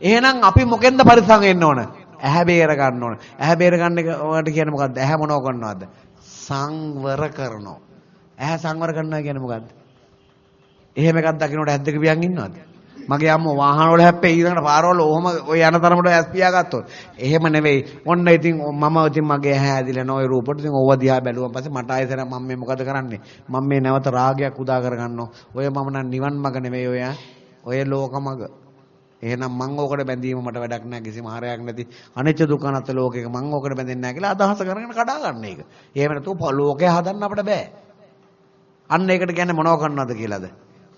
එහෙනම් අපි මොකෙන්ද පරිසං වෙන්න ඕන? ඇහැ බේර ගන්න ඕන. ඇහැ බේර ගන්න එකට කියන්නේ මොකද්ද? ඇහැ මොනව කරනවද? සංවර කරනවා. ඇහැ සංවර කරනවා කියන්නේ මොකද්ද? එහෙම එකක් දකින්නට ඇද්දක පියන් ඉන්නවද? මගේ අම්මෝ වාහන වල හැප්පේ ඊළඟට පාරවල ඔහම ඔය යන තරමට ඇස් පියාගත්තොත් එහෙම නෙවෙයි. ඔන්න ඉතින් මම ඉතින් මගේ ඇහැ ඇදිලා නෝ ඒ රූපෙට. ඉතින් ඕව දිහා බැලුවා පස්සේ මට ආයෙසර මම මේ මොකද කරන්නේ? මම මේ නැවත රාගයක් උදා කරගන්නවා. ඔය මම නම් නිවන් මඟ නෙවෙයි ඔය. ඔය ලෝක මඟ. එහෙනම් මං ඕකට බැඳීම මට වැඩක් නැහැ කිසිම හරයක් නැති. අනිච්ච දුක්ඛ අනාත්ම ලෝකයක මං ඕකට බැඳෙන්නේ නැහැ කියලා අදහස කරගෙන කඩා ගන්න එක. එහෙම නැතුව ලෝකය හදන්න අපිට බෑ. අන්න ඒකට කියන්නේ මොනව කරනවද කියලාද?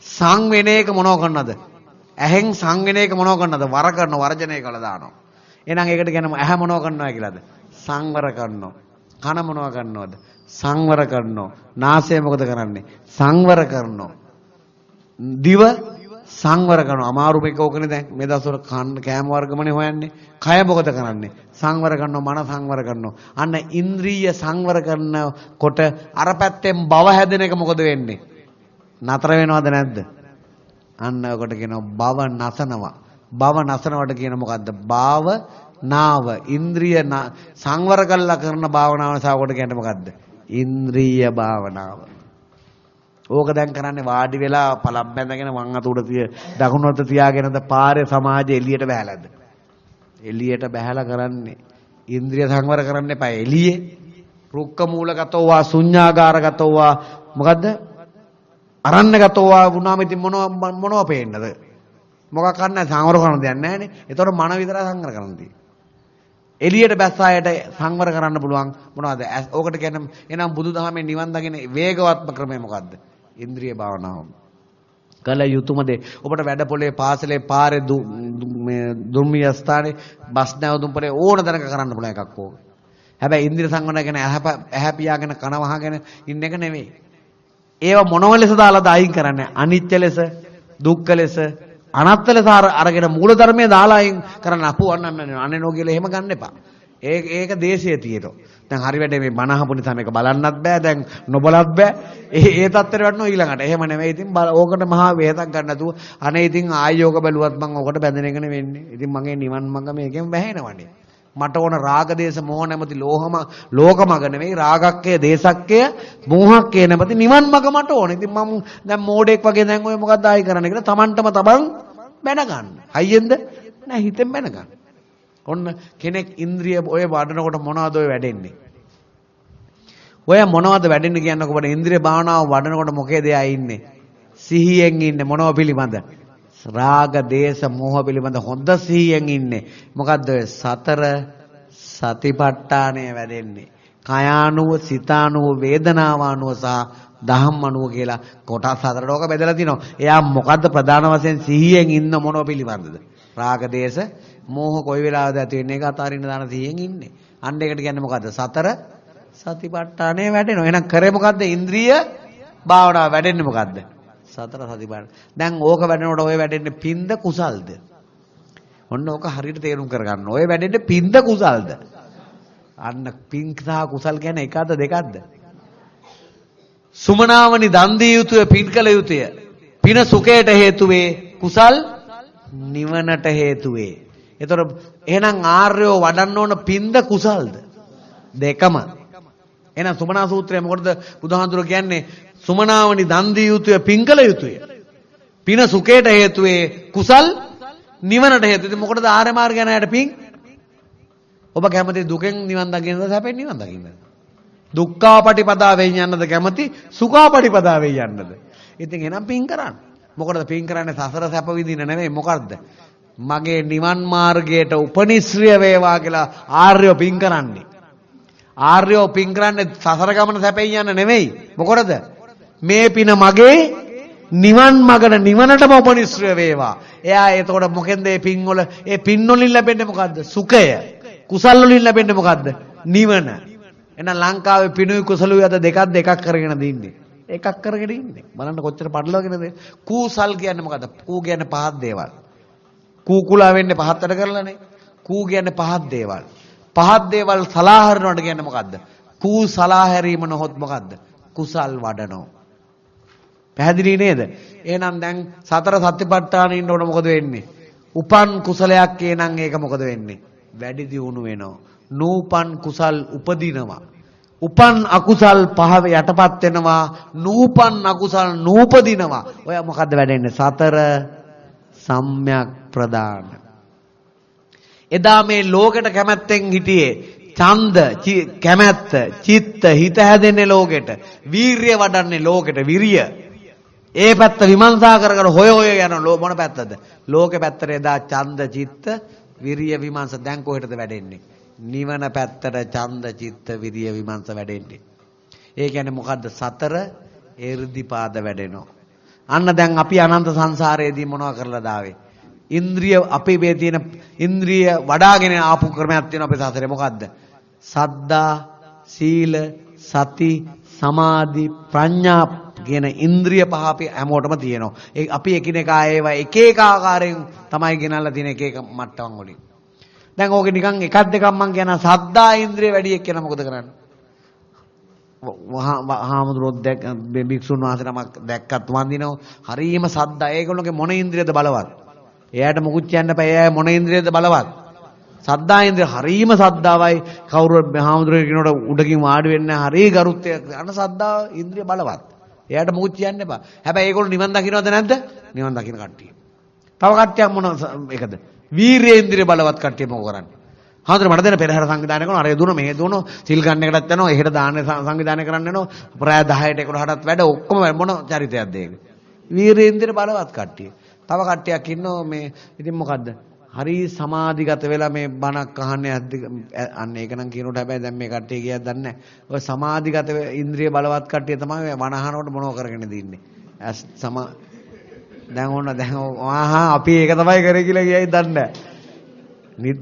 සංවෙනේක මොනව කරනවද? ඇහෙන් සංවෙන එක මොනව කරනවද? වර කරන වර්ජනය කළා දානවා. එහෙනම් ඒකට කියන්නේ ඇහැ මොනව කරනවා කියලාද? සංවර කරනවා. කන මොනව කරනවද? සංවර කරනවා. නාසය මොකද කරන්නේ? සංවර කරනවා. දිව සංවර කරනවා. අමාරු මේක ඕකනේ දැන් මේ දවස්වල කෑම වර්ගමනේ හොයන්නේ. කය මොකද කරන්නේ? සංවර කරනවා, මන සංවර කරනවා. අන්න ඉන්ද්‍රිය සංවර කරනකොට අර පැත්තෙන් බව හැදෙන එක මොකද වෙන්නේ? නතර වෙනවද නැද්ද? අන්න ඔකට කියනවා භව නසනවා. භව නසනවට කියන මොකද්ද? භාව නාව ඉන්ද්‍රිය සංවර කළා කරන භාවනාව නිසා ඔකට කියන්නේ මොකද්ද? ඉන්ද්‍රිය භාවනාව. ඕක දැන් කරන්නේ වාඩි වෙලා පළම් බැඳගෙන වම් අත උඩ තිය දකුණු අත තියාගෙනද පාරේ සමාජය එළියට බහැලාද? එළියට බහැලා කරන්නේ ඉන්ද්‍රිය සංවර කරන්න එපා එළියේ රුක්ක මූලගතෝවා ශුඤ්ඤාගාරගතෝවා මොකද්ද අරන්නගතව වුණාම ඉතින් මොනව මොනව පේන්නද? මොකක් කරන්න සංවර කරන දෙයක් නැහැනේ. ඒතකොට මන විතරයි සංවර කරන්න තියෙන්නේ. එළියට බැස්සායට සංවර කරන්න පුළුවන් මොනවද? ඕකට කියන්නේ එනම් බුදුදහමේ නිවන් දකින වේගවත්ම ක්‍රමය මොකද්ද? ඉන්ද්‍රිය භාවනාව. කල යුතුයමද ඔබට වැඩ පොලේ පාසලේ පාරේ මේ දුම්මිය ස්ථානේ බස් නැවතුම් පොලේ ඕන දරක කරන්න පුළුවන් එකක් ඕක. හැබැයි ඉන්ද්‍රිය සංවරය ගැන ඇහැ පියාගෙන කන වහගෙන ඉන්න එක නෙවෙයි. ඒව මොනව ලෙස දාලාද අයින් කරන්නේ? අනිත්‍ය ලෙස, දුක්ඛ ලෙස, අනාත්ම ලෙස අරගෙන මූල ධර්මයේ දාලා අයින් කරන්න අපුවන්න අනේ නෝ කියලා එහෙම ගන්න එපා. ඒක ඒක දේශයේ තියෙනවා. දැන් හරි වැඩේ මේ බණ අහපු නිසා මේක බලන්නත් බෑ. දැන් නොබලත් බෑ. ඒ ඒ තත්ත්වෙට වටනවා ඊළඟට. එහෙම නෙමෙයි. ඉතින් ඕකට මහා වේදක් ගන්න නැතුව අනේ ඉතින් ආයෝග බැලුවත් මම ඕකට බැඳෙන එකනේ වෙන්නේ. ඉතින් මගේ නිවන් මඟ මේකෙන් වැහෙනවනේ. මට ඕන රාග දේශ මොහ නැමැති ලෝහම ලෝක මග නෙවෙයි රාගක්කය දේශක්කය මෝහක්කය නැමැති නිවන් මග මට ඕන. ඉතින් මම දැන් මෝඩෙක් වගේ දැන් ඔය මොකක්ද ආයි කරන්නේ කියලා Tamanටම තමන් බැන ගන්න. හයියෙන්ද? නෑ හිතෙන් බැන ගන්න. ඔන්න කෙනෙක් ඉන්ද්‍රිය ඔය වඩනකොට මොනවද ඔය වැඩෙන්නේ? ඔය මොනවද වැඩෙන්නේ කියන්නකො ඉන්ද්‍රිය භාවනාව වඩනකොට මොකේද එයා ඉන්නේ? සිහියෙන් ඉන්නේ මොනව පිළිබඳ? රාග දේශ මොහ පිළිබඳ හොඳ සිහියෙන් ඉන්නේ. මොකද්ද සතර සතිපට්ඨානය වැඩෙන්නේ. කයානුව, සිතානුව, වේදනාවානුව සහ දහම්මනුව කියලා කොටස් හතරට ඕක බෙදලා තිනවා. එයා මොකද්ද ප්‍රධාන වශයෙන් සිහියෙන් ඉන්න මොනව පිළිබඳද? රාග දේශ මෝහ කොයි වෙලාවද ඇති වෙන්නේ? ඒක අතාරින්න දාන සිහියෙන් ඉන්නේ. අන්න ඒකට කියන්නේ මොකද්ද? සතර සතිපට්ඨානය වැඩෙනවා. එහෙනම් කරේ මොකද්ද? ඉන්ද්‍රිය භාවනාව වැඩෙන්නේ මොකද්ද? සතර සතිපට්ඨාන. දැන් ඕක වැඩනකොට ඔය වැඩෙන්නේ පින්ද කුසල්ද? ඔන්න ඕක හරියට තේරුම් කරගන්න. ඔය වැඩෙන්නේ පින්ද කුසල්ද? අන්න පින් සහ කුසල් කියන්නේ එකද දෙකක්ද? සුමනාවනි දන් දිය යුතුය පින් කළ යුතුය. පින සුඛයට හේතු වේ කුසල් නිවනට හේතු වේ. එතකොට එහෙනම් ආර්යෝ වඩන්න ඕන පින්ද කුසල්ද? දෙකම. එහෙනම් සුමනා සූත්‍රය මොකටද බුදුහාඳුර කියන්නේ සුමනාවනි දන් දිය යුතුය පින් කළ යුතුය. පින සුඛයට හේතු වේ කුසල් නිවනට හේතු. ඉතින් මොකටද ආර්ය මාර්ගය යන යට පින්? ඔබ කැමති දුකෙන් නිවන් දකින්නද සැපෙන් නිවන් දකින්නද? දුක්ඛාපටිපදාවෙන් යන්නද කැමති සුඛාපටිපදාවෙන් යන්නද? ඉතින් එහෙනම් පින් කරන්න. මොකටද පින් කරන්නේ සසර සැප විඳින නෙමෙයි මොකද්ද? මගේ නිවන් මාර්ගයට උපනිශ්‍රය වේවා කියලා ආර්යෝ පින් කරන්නේ. ආර්යෝ පින් කරන්නේ සසර ගමන සැපෙන් යන්න නෙමෙයි. මොකටද? මේ පින මගේ නිවන් මගන නිවනටම උපනිශ්‍රය වේවා. එයා එතකොට මොකෙන්ද මේ පින් වල ඒ පින් වලින් ලැබෙන්නේ මොකද්ද? සුඛය. කුසල් වලින් ලැබෙන්නේ මොකද්ද? නිවන. එහෙනම් ලංකාවේ පිනුයි කුසලුයි අද දෙකක් දෙකක් කරගෙන දින්නේ. එකක් කරගෙන ඉන්නේ. බලන්න කොච්චර පටලවාගෙනද? කූසල් කියන්නේ මොකද්ද? කූ කියන්නේ පහත් දේවල්. කූකුලා වෙන්නේ පහත් වැඩ කරලානේ. කූ කියන්නේ පහත් දේවල්. පහත් දේවල් සලාහරනවට කියන්නේ මොකද්ද? කූ සලාහැරීම නොහොත් මොකද්ද? කුසල් වඩනෝ. පැහැදිලි නේද? එහෙනම් දැන් සතර සතිපට්ඨාන ඉන්නකොට මොකද වෙන්නේ? උපන් කුසලයක් එනං ඒක මොකද වෙන්නේ? වැඩි දියුණු වෙනවා. නූපන් කුසල් උපදිනවා. උපන් අකුසල් පහව යටපත් වෙනවා. නූපන් අකුසල් නූපදිනවා. ඔය මොකද්ද වැඩෙන්නේ? සතර සම්‍යක් ප්‍රදාන. එදා මේ ලෝකෙට කැමැත්තෙන් හිටියේ ඡන්ද කැමැත්ත චිත්ත හිත හැදෙන්නේ ලෝකෙට වීරිය වඩන්නේ ලෝකෙට විරිය ඒ පැත්ත විමර්ශා කර කර හොය හොය යන මොන පැත්තද? ලෝකෙ පැත්තට එදා ඡන්ද චිත්ත විරිය විමර්ශ දැන් කොහෙටද වැඩෙන්නේ? නිවන පැත්තට ඡන්ද චිත්ත විරිය විමර්ශ වැඩෙන්නේ. ඒ කියන්නේ මොකද්ද? සතර එර්ධිපාද වැඩෙනවා. අන්න දැන් අපි අනන්ත සංසාරයේදී මොනව කරලා දාවේ? ඉන්ද්‍රිය අපේ මේ තියෙන ඉන්ද්‍රිය වඩාගෙන ආපු ක්‍රමයක් තියෙනවා අපේ සාසරේ මොකද්ද? සද්දා, සීල, සති, සමාධි, ප්‍රඥා කියන ඉන්ද්‍රිය පහ අපි හැමෝටම තියෙනවා. ඒ අපි එකිනෙකා ඒවා එක එක ආකාරයෙන් තමයි ගෙනල්ලා තියෙන එක එක මට්ටම් වලින්. දැන් ඕක නිකන් එකක් දෙකක් මං කියන සද්දා ඉන්ද්‍රිය වැඩි එක්කන මොකද කරන්නේ? හාමුදුරුවෝ දැක් භික්ෂුන් වහන්සේ නමක් දැක්කත් වඳිනවා. හරීම සද්දා. ඒගොල්ලෝගේ මොන ඉන්ද්‍රියද බලවත්? එයාට මුකුත් කියන්න බෑ. එයා මොන ඉන්ද්‍රියද බලවත්? සද්දායින්ද්‍ර හරීම සද්දාවයි කවුරු හාමුදුරුවෝ කියනකොට උඩකින් වාඩි වෙන්න හරී ගරුත්වය අන සද්දාව ඉන්ද්‍රිය බලවත්. එයාට මොකුත් කියන්න එපා. හැබැයි ඒගොල්ලෝ නිවන් දකින්නවද නැද්ද? නිවන් දකින්න කට්ටිය. තව කට්ටියක් මොන එකද? වීරේන්ද්‍රිය බලවත් කට්ටිය මොකෝ කරන්නේ? හාමුදුරුවෝ මට දෙන පෙරහැර සංවිධානය කරනවා අර දුන මේ දුන සිල් ගන්න එකටත් යනවා එහෙට දාන සංවිධානය කරන්න යනවා ප්‍රාය 10ට 11ටත් වැඩ ඔක්කොම මොන චරිතයක්ද ඒක? වීරේන්ද්‍රිය බලවත් කට්ටිය. තව කට්ටියක් ඉන්නෝ මේ ඉතින් මොකද්ද? හරි සමාධිගත වෙලා මේ බණක් අහන්නේ අන්න ඒක නම් කියනකොට හැබැයි දැන් මේ කට්ටිය කියයක් දන්නේ නැහැ. ඔය සමාධිගත ඉන්ද්‍රිය බලවත් කට්ටිය තමයි වණ අහනකොට මොනව කරගෙන දින්නේ. ඇස් සම දැන් ඕන දැන් ආහා අපි ඒක තමයි කරේ කියලා කියයි දන්නේ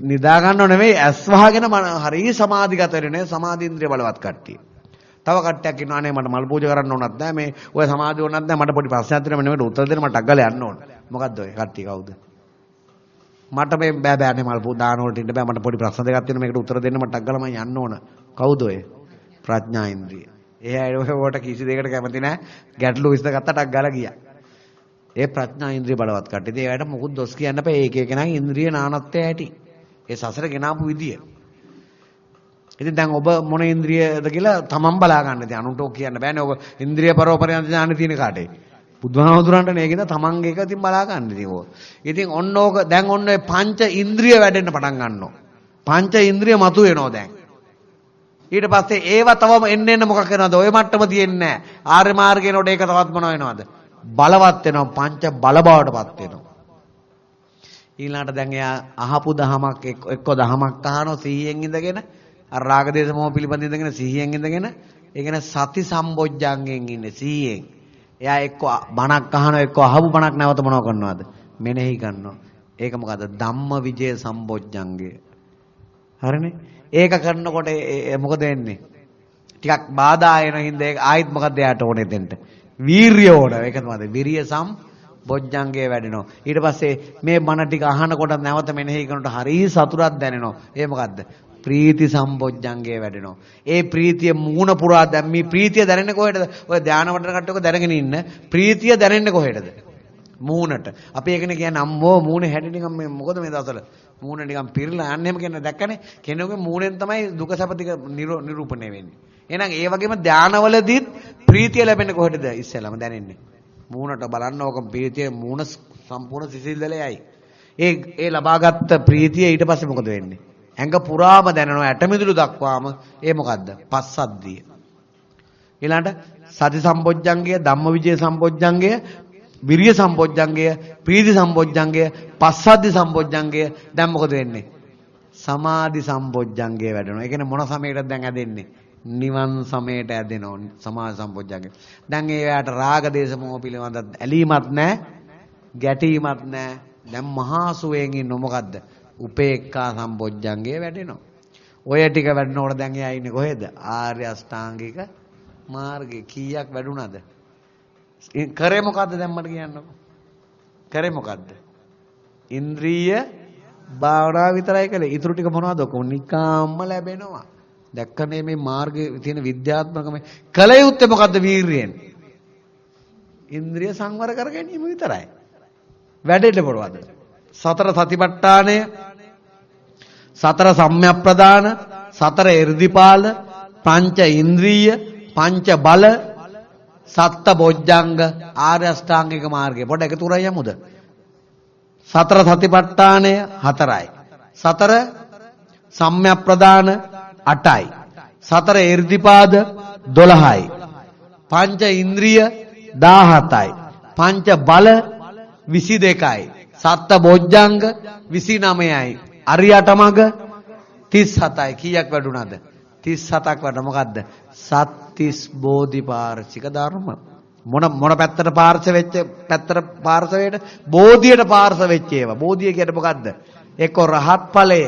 නිදා ගන්නව නෙමෙයි ඇස් වහගෙන හරි සමාධිගත වෙන්නේ සමාධි ඉන්ද්‍රිය බලවත් කට්ටිය. තව කට්ටියක් ඉන්නවා අනේ මට මල් පූජා කරන්න ඕනත් නැහැ මේ ඔය සමාධිය ඕනත් නැහැ මට පොඩි ප්‍රශ්නයක් තියෙනවා මෙන්න මේකට උත්තර දෙන්න මට අග්ගල යන්න ඕන. මොකද්ද ඔය කට්ටිය කවුද? මට මේ බෑ බෑනේ මල් දාන වලට ඉන්න බෑ. මට පොඩි ප්‍රශ්න දෙකක් තියෙනවා. මේකට උත්තර දෙන්න මට අග්ගලා මම යන්න ඕන. කවුද ඔය? ප්‍රඥා ඉන්ද්‍රිය එයා ඒවට කිසි දෙයකට කැමති නැහැ ගැටලු විසඳගත්තට අග්ගලා ගියා. ඒ ප්‍රඥා ඉන්ද්‍රිය බලවත් කට්ටිය. ඒවට මොකුත් දොස් කියන්න බෑ. ඒක එක නම් ඉන්ද්‍රිය නානත්වය ඇති. ඒ සසර ගෙනාපු විදිය. ඉතින් දැන් ඔබ මොන ඉන්ද්‍රියද කියලා තමන් බලා ගන්න. ඉතින් අනුන්ට කියන්න බෑනේ. ඔබ ඉන්ද්‍රිය පරෝපරයන්ත ඥාන තියෙන කාටේ. බුදුහාමුදුරන්ට නේද තමන්ගේ එක ඉතින් බලා ගන්න ඉතින් ඕක. ඉතින් ඔන්න ඕක දැන් ඔන්න ඔය පංච ඉන්ද්‍රිය වැඩෙන්න පටන් ගන්නවා. පංච ඉන්ද්‍රිය මතු වෙනවා දැන්. ඊට පස්සේ ඒව තවම එන්න එන්න මොකක් වෙනවද? ඔය මට්ටම තියෙන්නේ නැහැ. ආර්ය මාර්ගේනොට ඒක තවත් මොන වෙනවද? බලවත් වෙනවා පංච බල බවටපත් වෙනවා. ඊළඟට දැන් එයා අහපු දහමක් එක්ක දහමක් අහනවා සිහියෙන් ඉඳගෙන අර රාගදේශ මොහ පිළිබඳ ඉඳගෙන සිහියෙන් ඉඳගෙන ඒ කියන්නේ සති සම්බොජ්ජංගෙන් ඉන්නේ සිහියෙන් එයා එක්ක බණක් අහනවා එක්ක අහපු බණක් නැවත මොනව කරනවද? මෙනෙහි කරනවා. ඒක මොකද? ධම්ම විජය සම්බොජ්ජංගය. හරිනේ? ඒක කරනකොට මොකද වෙන්නේ? ටිකක් බාධා එන හින්දා ඒක ආයිත් මොකද එයාට ඕනේ දෙන්න? වීරිය ඕන. ඒක තමයි විරිය සම් බොජ්ජංගය වැඩෙනවා. ඊට පස්සේ මේ බණ ටික අහනකොට නැවත මෙනෙහි කරනකොට හරිය සතුටක් දැනෙනවා. ඒ මොකද්ද? ප්‍රීති සම්බොජ්ජංගය වැඩෙනවා. ඒ ප්‍රීතිය මූණ පුරා දැන් මේ ප්‍රීතිය දැනෙන්නේ කොහෙටද? ඔය ධාන වඩන කට්ටියක දැනගෙන ඉන්න ප්‍රීතිය දැනෙන්නේ කොහෙටද? මූණට. අපි ඒකනේ කියන්නේ අම්මෝ මූණේ හැටි නිකන් මේ මොකද මේ දවස්වල මූණ නිකන් පිරලා යන්නේ එහෙම කියන දැක්කනේ කෙනෙකුගේ මූණෙන් තමයි දුක සැප ටික නිරූපණය වෙන්නේ. එහෙනම් ඒ වගේම ධානවලදීත් ප්‍රීතිය ලැබෙන්නේ කොහෙටද ඉස්සෙල්ලාම දැනෙන්නේ? මූණට බලන්න ඕක ප්‍රීතිය මූණ සම්පූර්ණ සිසිල්දලයයි. ඒ ඒ ලබාගත් ප්‍රීතිය ඊට පස්සේ මොකද වෙන්නේ? ඇඟ පුරාම දැනෙනවා ඇටමිදුළු දක්වාම ඒ මොකද්ද? පස්සද්ධිය. ඊළඟට සති සම්පොජ්ජංගය, ධම්මවිජය සම්පොජ්ජංගය, විරිය සම්පොජ්ජංගය, ප්‍රීති සම්පොජ්ජංගය, පස්සද්ධි සම්පොජ්ජංගය දැන් මොකද වෙන්නේ? සමාධි සම්පොජ්ජංගය වැඩෙනවා. ඒ කියන්නේ මොන සමයකටද දැන් ඇදෙන්නේ? නිවන් සමයට ඇදෙනවා සමාධි සම්පොජ්ජංගය. දැන් ඒවට රාග දේශ මොහ පිළිබඳ ඇලීමක් නැහැ, ගැටීමක් නැහැ. දැන් මහා සුවයෙන් ඉන්න මොකද්ද? උපේක්ඛා සම්බොජ්ජංගේ වැඩෙනවා. ඔය ටික වැඩනකොට දැන් එයා ඉන්නේ කොහෙද? ආර්ය අෂ්ටාංගික මාර්ගේ කීයක් වැඩුණාද? කරේ මොකද්ද දැන් මට කියන්නකෝ. කරේ මොකද්ද? ඉන්ද්‍රිය භාවනා විතරයි කළේ. ඊටු ටික මොනවද? කොනිකාම්ම ලැබෙනවා. දැක්කනේ මේ මාර්ගයේ තියෙන විද්‍යාත්මකම කල යුත්තේ මොකද්ද වීරියෙන්? ඉන්ද්‍රිය සංවර කර ගැනීම විතරයි. වැඩෙන්න මොනවද? සතර සතිපට්ඨානය සතර සම්‍යක්ප්‍රදාන, සතර එර්ධිපාල, පංච ඉන්ද්‍රිය, පංච බල, සත්ත බොජ්ජංග ආර්ය අෂ්ටාංගික මාර්ගය. පොඩ එකතු කරලා යමුද? සතර සතිපට්ඨානය හතරයි. සතර සම්‍යක්ප්‍රදාන 8යි. සතර එර්ධිපාද 12යි. පංච ඉන්ද්‍රිය 17යි. පංච බල 22යි. සත්ත බොජ්ජංග 29යි. අරියට මග 37යි. කීයක් වැඩුණාද? 37ක් වැඩ මොකද්ද? සත්තිස් බෝධිපාරචික ධර්ම. මොන මොන පැත්තට පාර්ශ වෙච්ච පැත්තට පාර්ශ වේට බෝධියට පාර්ශ වෙච්ච ඒවා. බෝධිය කියන්නේ මොකද්ද? එක්ක රහත් ඵලය.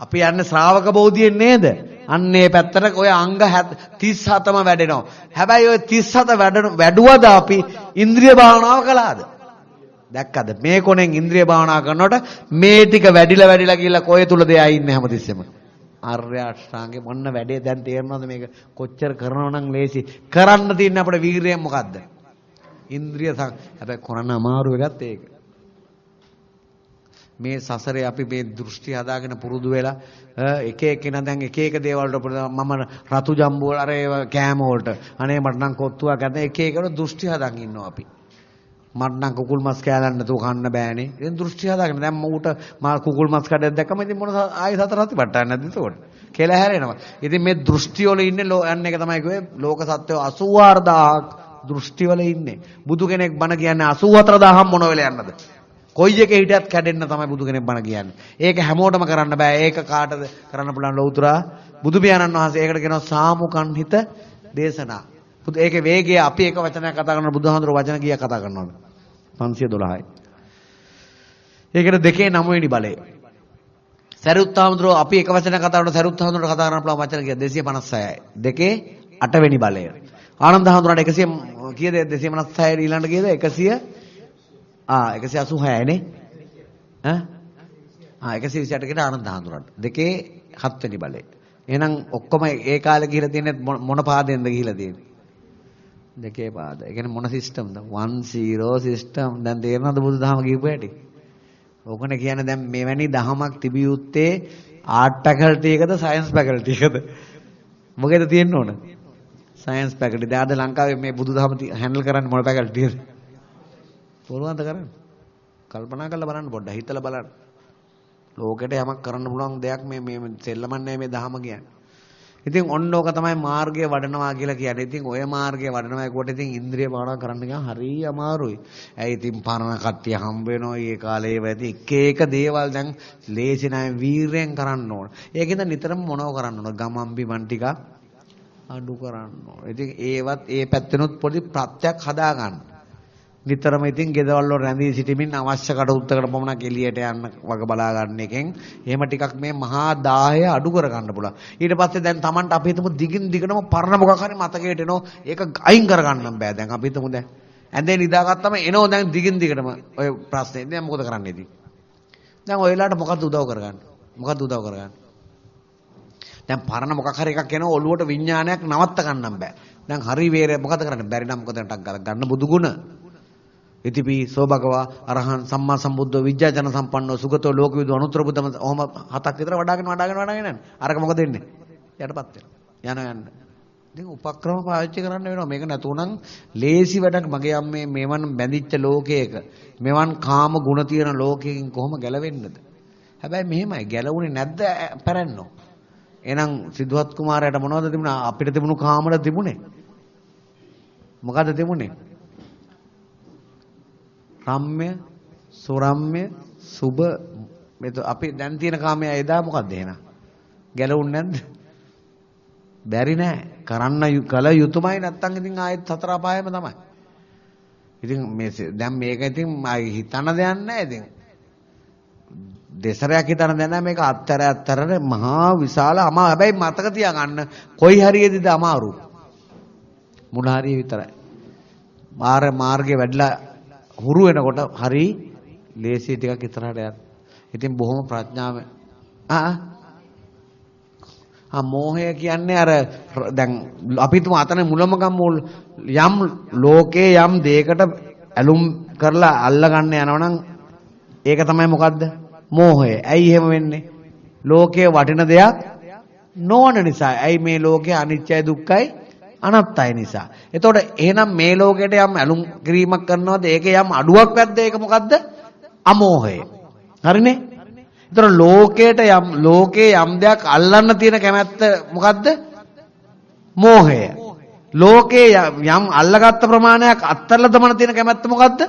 අපි යන්නේ ශ්‍රාවක බෝධියෙන් නේද? අන්න ඒ පැත්තට ඔය අංග 37ම වැඩෙනවා. හැබැයි ඔය 37 වැඩුවද අපි ඉන්ද්‍රිය භාවනාව කළාද? දැක්කද? මේ කොනෙන් ඉන්ද්‍රිය භාවනා කරනකොට මේ ටික වැඩිලා වැඩිලා ගිහිල්ලා කොය තුලද එයා ඉන්නේ හැමතිස්සෙම. ආර්ය අෂ්ටාංගේ මොන්න වැඩේ දැන් තේරෙනවද මේක? කොච්චර කරනව නම් ලේසි. කරන්න තියෙන අපේ වීරියෙන් මොකද්ද? ඉන්ද්‍රිය හැබැයි කරන්න අමාරු එකත් ඒක. මේ සසරේ අපි මේ දෘෂ්ටි හදාගෙන පුරුදු වෙලා එක එක්කෙනා දැන් එක එක දේවල් වලට මම රතු ජම්බු වල අර ඒව කෑම වලට. අනේ මට නම් කොත්තුවක් ගන්න. එක එකට දෘෂ්ටි හදාගෙන ඉන්නවා අපි. මට නම් කුකුල් මස් කෑලන්න නැතුව කන්න බෑනේ ඉතින් දෘෂ්ටි හදාගෙන දැන් මූට මා කුකුල් මස් කඩයක් දැක්කම ඉතින් මොන ආයෙ සතර හති පට්ටන්න නැද්ද එතකොට කියලා හැරෙනවා ඉතින් මේ දෘෂ්ටි වල ඉන්නේ යන්න එක තමයි කිව්වේ ලෝක සත්‍යය 84000ක් දෘෂ්ටි වල ඉන්නේ බුදු කෙනෙක් බණ කියන්නේ 84000ක් මොන වෙල යන්නද කොයි එකේ හිටියත් කැඩෙන්න තමයි බුදු කෙනෙක් බණ කියන්නේ. ඒක හැමෝටම කරන්න බෑ. ඒක කාටද කරන්න පුළුවන් ලෞතුරා බුදු පියාණන් වහන්සේ ඒකට කියනවා සාමුකන්හිත දේශනා. බුදු ඒකේ වේගය අපි එක වචනයක් කතා කරන බුදුහාඳුර වචන කීයක් කතා කරනවද? 512යි. ඒකට දෙකේ 9 වෙනි බලය. සරියුත් හාමුදුරුවෝ අපි එක වචනයක් කතා කරනකොට සරියුත් හාමුදුරුවෝ කතා කරන්න පුළුවන් වචන කීයද 256යි. දෙකේ 8 වෙනි බලය. ආනන්ද හාමුදුරුවන්ට 100 කීයද 256 ඊළඟට කීයද 100 ආ 186 නේ ඈ ආ 128 කට ආනන්ද හඳුරන්න දෙකේ හත්වෙනි බලය එහෙනම් ඔක්කොම ඒ කාලේ ගිහිලා තියෙන්නේ මොන පාදෙන්ද ගිහිලා තියෙන්නේ දෙකේ පාද. ඒ කියන්නේ මොන සිස්ටම්ද 10 සිස්ටම් දැන් තේරෙනවද බුදුදහම කියපු හැටි? ඕකනේ කියන්නේ දැන් මෙවැනි දහමක් තිබිය යුත්තේ ආර්ට් ෆැකල්ටි එකද සයන්ස් ෆැකල්ටි එකද? මොකේද තියෙන්න ඕන? සයන්ස් ෆැකල්ටි දැන් අද ලංකාවේ මේ බුදුදහම හැන්ඩල් කරන්නේ මොන ෆැකල්ටියද පුළුවන්ද කරන්න? කල්පනා කරලා බලන්න පොඩ්ඩක්. හිතලා බලන්න. ලෝකෙට යමක් කරන්න පුළුවන් දෙයක් මේ මේ සෙල්ලමන්නේ මේ දහම කියන්නේ. ඉතින් ඔන්න ඕක තමයි මාර්ගය වඩනවා කියලා කියන්නේ. ඉතින් ඔය මාර්ගය වඩනවා කොට ඉතින් ඉන්ද්‍රිය භාවනා කරන්න ගියාම හරි අමාරුයි. ඇයි ඉතින් පරණ කට්ටිය හම්බ වෙනවා ඊයේ කාලේ වෙති එක එක දේවල් දැන් ලේසි නැහැ වීරයෙන් කරන්න ඕන. ඒකෙන්ද නිතරම මොනව කරන්න ඕන? ගමන් බිමන් ටික අඩු කරන්න ඕන. ඉතින් ඒවත් ඒ පැත්තෙනුත් පොඩි ප්‍රත්‍යක් හදා ගන්න. නිතරම ඉතින් ගෙදවල් වල රැඳී සිටීමෙන් අවශ්‍ය කටයුත්තකට පමණක් එළියට යන්න වග බලා ගන්න එකෙන් එහෙම ටිකක් මේ මහා දාහය අඩු කර ගන්න පුළුවන්. ඊට පස්සේ දැන් Tamanට අපි හිතමු දිගින් දිගටම පරණ මොකක් හරි මතකයට එනෝ ඒක අයින් කර ගන්න බෑ. දැන් අපි හිතමු දැන් ඇඳේ නිදාගත්තම එනෝ දැන් දිගින් දිගටම ඔය ප්‍රශ්නේ. දැන් මොකද කරන්නේ ඉතින්? දැන් ඔයලාට මොකද්ද උදව් කරගන්න? මොකද්ද උදව් කරගන්න? දැන් පරණ මොකක් හරි එකක් එනවා ඔළුවට විඥානයක් නවත්ත ගන්නම් බෑ. දැන් හරි වේර මොකද කරන්නේ? බැරි නම් මොකද ටක් ගන්න බුදු ගුණ ඉතිපි සෝභගවා අරහන් සම්මා සම්බුද්ධ විද්‍යාජන සම්පන්නෝ සුගතෝ ලෝකවිදු අනුත්තර බුද්ධම ඔහම හතක් විතර වඩාගෙන වඩාගෙන වඩාගෙන යන්නේ. අරක මොකද වෙන්නේ? යටපත් වෙනවා. යන යන්න. ඉතින් උපක්‍රම පාවිච්චි කරන්න වෙනවා. මේක නැතුණම් ලේසි වැඩක් මගේ අම්මේ මෙවන් බැඳිච්ච ලෝකයක මෙවන් කාම ගුණ තියෙන ලෝකයකින් කොහොම ගැලවෙන්නද? හැබැයි මෙහෙමයි ගැලවුනේ නැද්ද පැරැන්නෝ. එහෙනම් සිද්ධාත් කුමාරයාට මොනවද තිබුණා? අපිට තිබුණු කාමර තිබුණේ. මොකද්ද තිබුණේ? රම්ම්‍ය සුරම්ම්‍ය සුබ මෙත අපි දැන් තියෙන කාමය එදා මොකද්ද එහෙනම්? ගැලවුන්නේ නැද්ද? බැරි නෑ. කරන්න කල යුතුයමයි නැත්තම් ඉතින් ආයෙත් සතර අපායෙම තමයි. ඉතින් මේ දැන් මේක ඉතින් ආයි හිතන දෙයක් නෑ ඉතින්. දෙසරයක් හිතන දෙයක් නෑ. මේක අත්තර අත්තරනේ මහා විශාල අමා. හැබැයි මතක තියාගන්න කොයි හරියේදීද අමාරු? මුල හරිය විතරයි? මාර්ග මාර්ගේ වැඩිලා හුරු වෙනකොට හරි ලේසි ටිකක් ඉතරහට යන්න. ඉතින් බොහොම ප්‍රඥාව ආ ආ මෝහය කියන්නේ අර දැන් අපි තුම අතන මුලම ගමු යම් ලෝකේ යම් දෙයකට ඇලුම් කරලා අල්ල ගන්න යනවනම් ඒක තමයි මොකද්ද? මෝහය. ඇයි එහෙම වෙන්නේ? ලෝකයේ වටින දෙයක් නොවන නිසා. ඇයි මේ ලෝකේ අනිත්‍යයි දුක්ඛයි අනාත්තයි නිසා. එතකොට එහෙනම් මේ ලෝකයට යම් ඇලුම් කිරීමක් කරනවද? ඒකේ යම් අඩුවක් වැද්ද ඒක මොකද්ද? අමෝහය. හරිනේ? එතකොට ලෝකයට යම් ලෝකේ යම් දෙයක් අල්ලන්න තියෙන කැමැත්ත මොකද්ද? මෝහය. ලෝකේ යම් අල්ලගත්ත ප්‍රමාණයක් අත්තරලා දමන තියෙන කැමැත්ත මොකද්ද?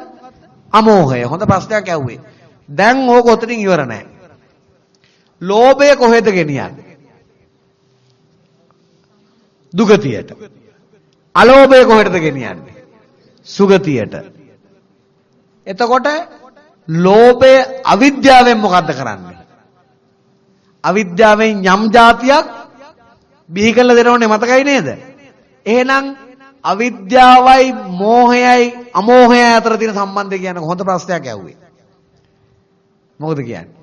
අමෝහය. හොඳ ප්‍රශ්නයක් ඇහුවේ. දැන් ඕක ඔතනින් ඉවර නැහැ. ලෝභය කොහෙද ගෙනියන්නේ? දුගතියට. අලෝභය කොහෙටද ගෙනියන්නේ? සුගතියට. එතකොට ලෝභය අවිද්‍යාවෙන් මොකද්ද කරන්නේ? අවිද්‍යාවෙන් යම් જાතියක් බිහි කළ දෙනවනේ මතකයි නේද? එහෙනම් අවිද්‍යාවයි මෝහයයි අමෝහයයි අතර තියෙන සම්බන්ධය කියන්නේ හොඳ ප්‍රශ්නයක් ඇහුවේ. මොකද කියන්නේ?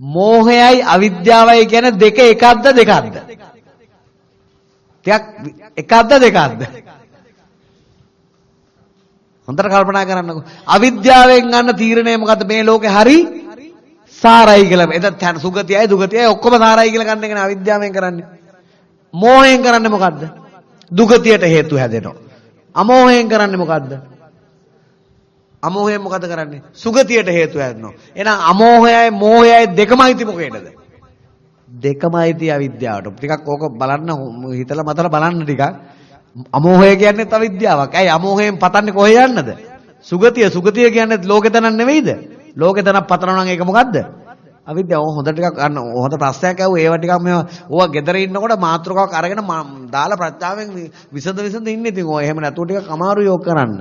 මෝහයයි අවිද්‍යාවයි කියන දෙක එකක්ද දෙකක්ද? ටිකක් එකක්ද දෙකක්ද? හොඳට කල්පනා කරන්නකෝ. අවිද්‍යාවෙන් ගන්න තීරණය මොකද්ද මේ ලෝකේ හරි සාරයි කියලා. එතන සුගතියයි දුගතියයි ඔක්කොම සාරයි කියලා ගන්න එකනේ අවිද්‍යාවෙන් කරන්නේ. මෝහයෙන් කරන්නේ මොකද්ද? දුගතියට හේතු හැදෙනවා. අමෝහයෙන් කරන්නේ මොකද්ද? අමෝහයෙන් මොකද කරන්නේ? සුගතියට හේතු හැදෙනවා. එහෙනම් අමෝහයයි මෝහයයි දෙකම අයිති මොකේද? දෙකම අයිති අවිද්‍යාවට. ටිකක් ඕක බලන්න හිතලා මතලා බලන්න ටිකක්. අමෝහය කියන්නේ අවිද්‍යාවක්. ඇයි අමෝහයෙන් පතන්නේ කොහේ යන්නද? සුගතිය සුගතිය කියන්නේ ලෝකේ තනක් නෙවෙයිද? ලෝකේ තනක් පතනවා නම් ඒක මොකද්ද? අවිද්‍යාව හොඳ ටිකක් අන්න හොඳ ප්‍රශ්නයක් ඇහුවා ඒවා ටිකක් මේවා ඕවා ගෙදර ඉන්නකොට මාත්‍රකාවක් අරගෙන දාලා ප්‍රත්‍යාවෙන් විසඳ විසඳ ඉන්නේ ඉතින් ඔය එහෙම නැතුව ටිකක් අමාරු යෝග කරන්න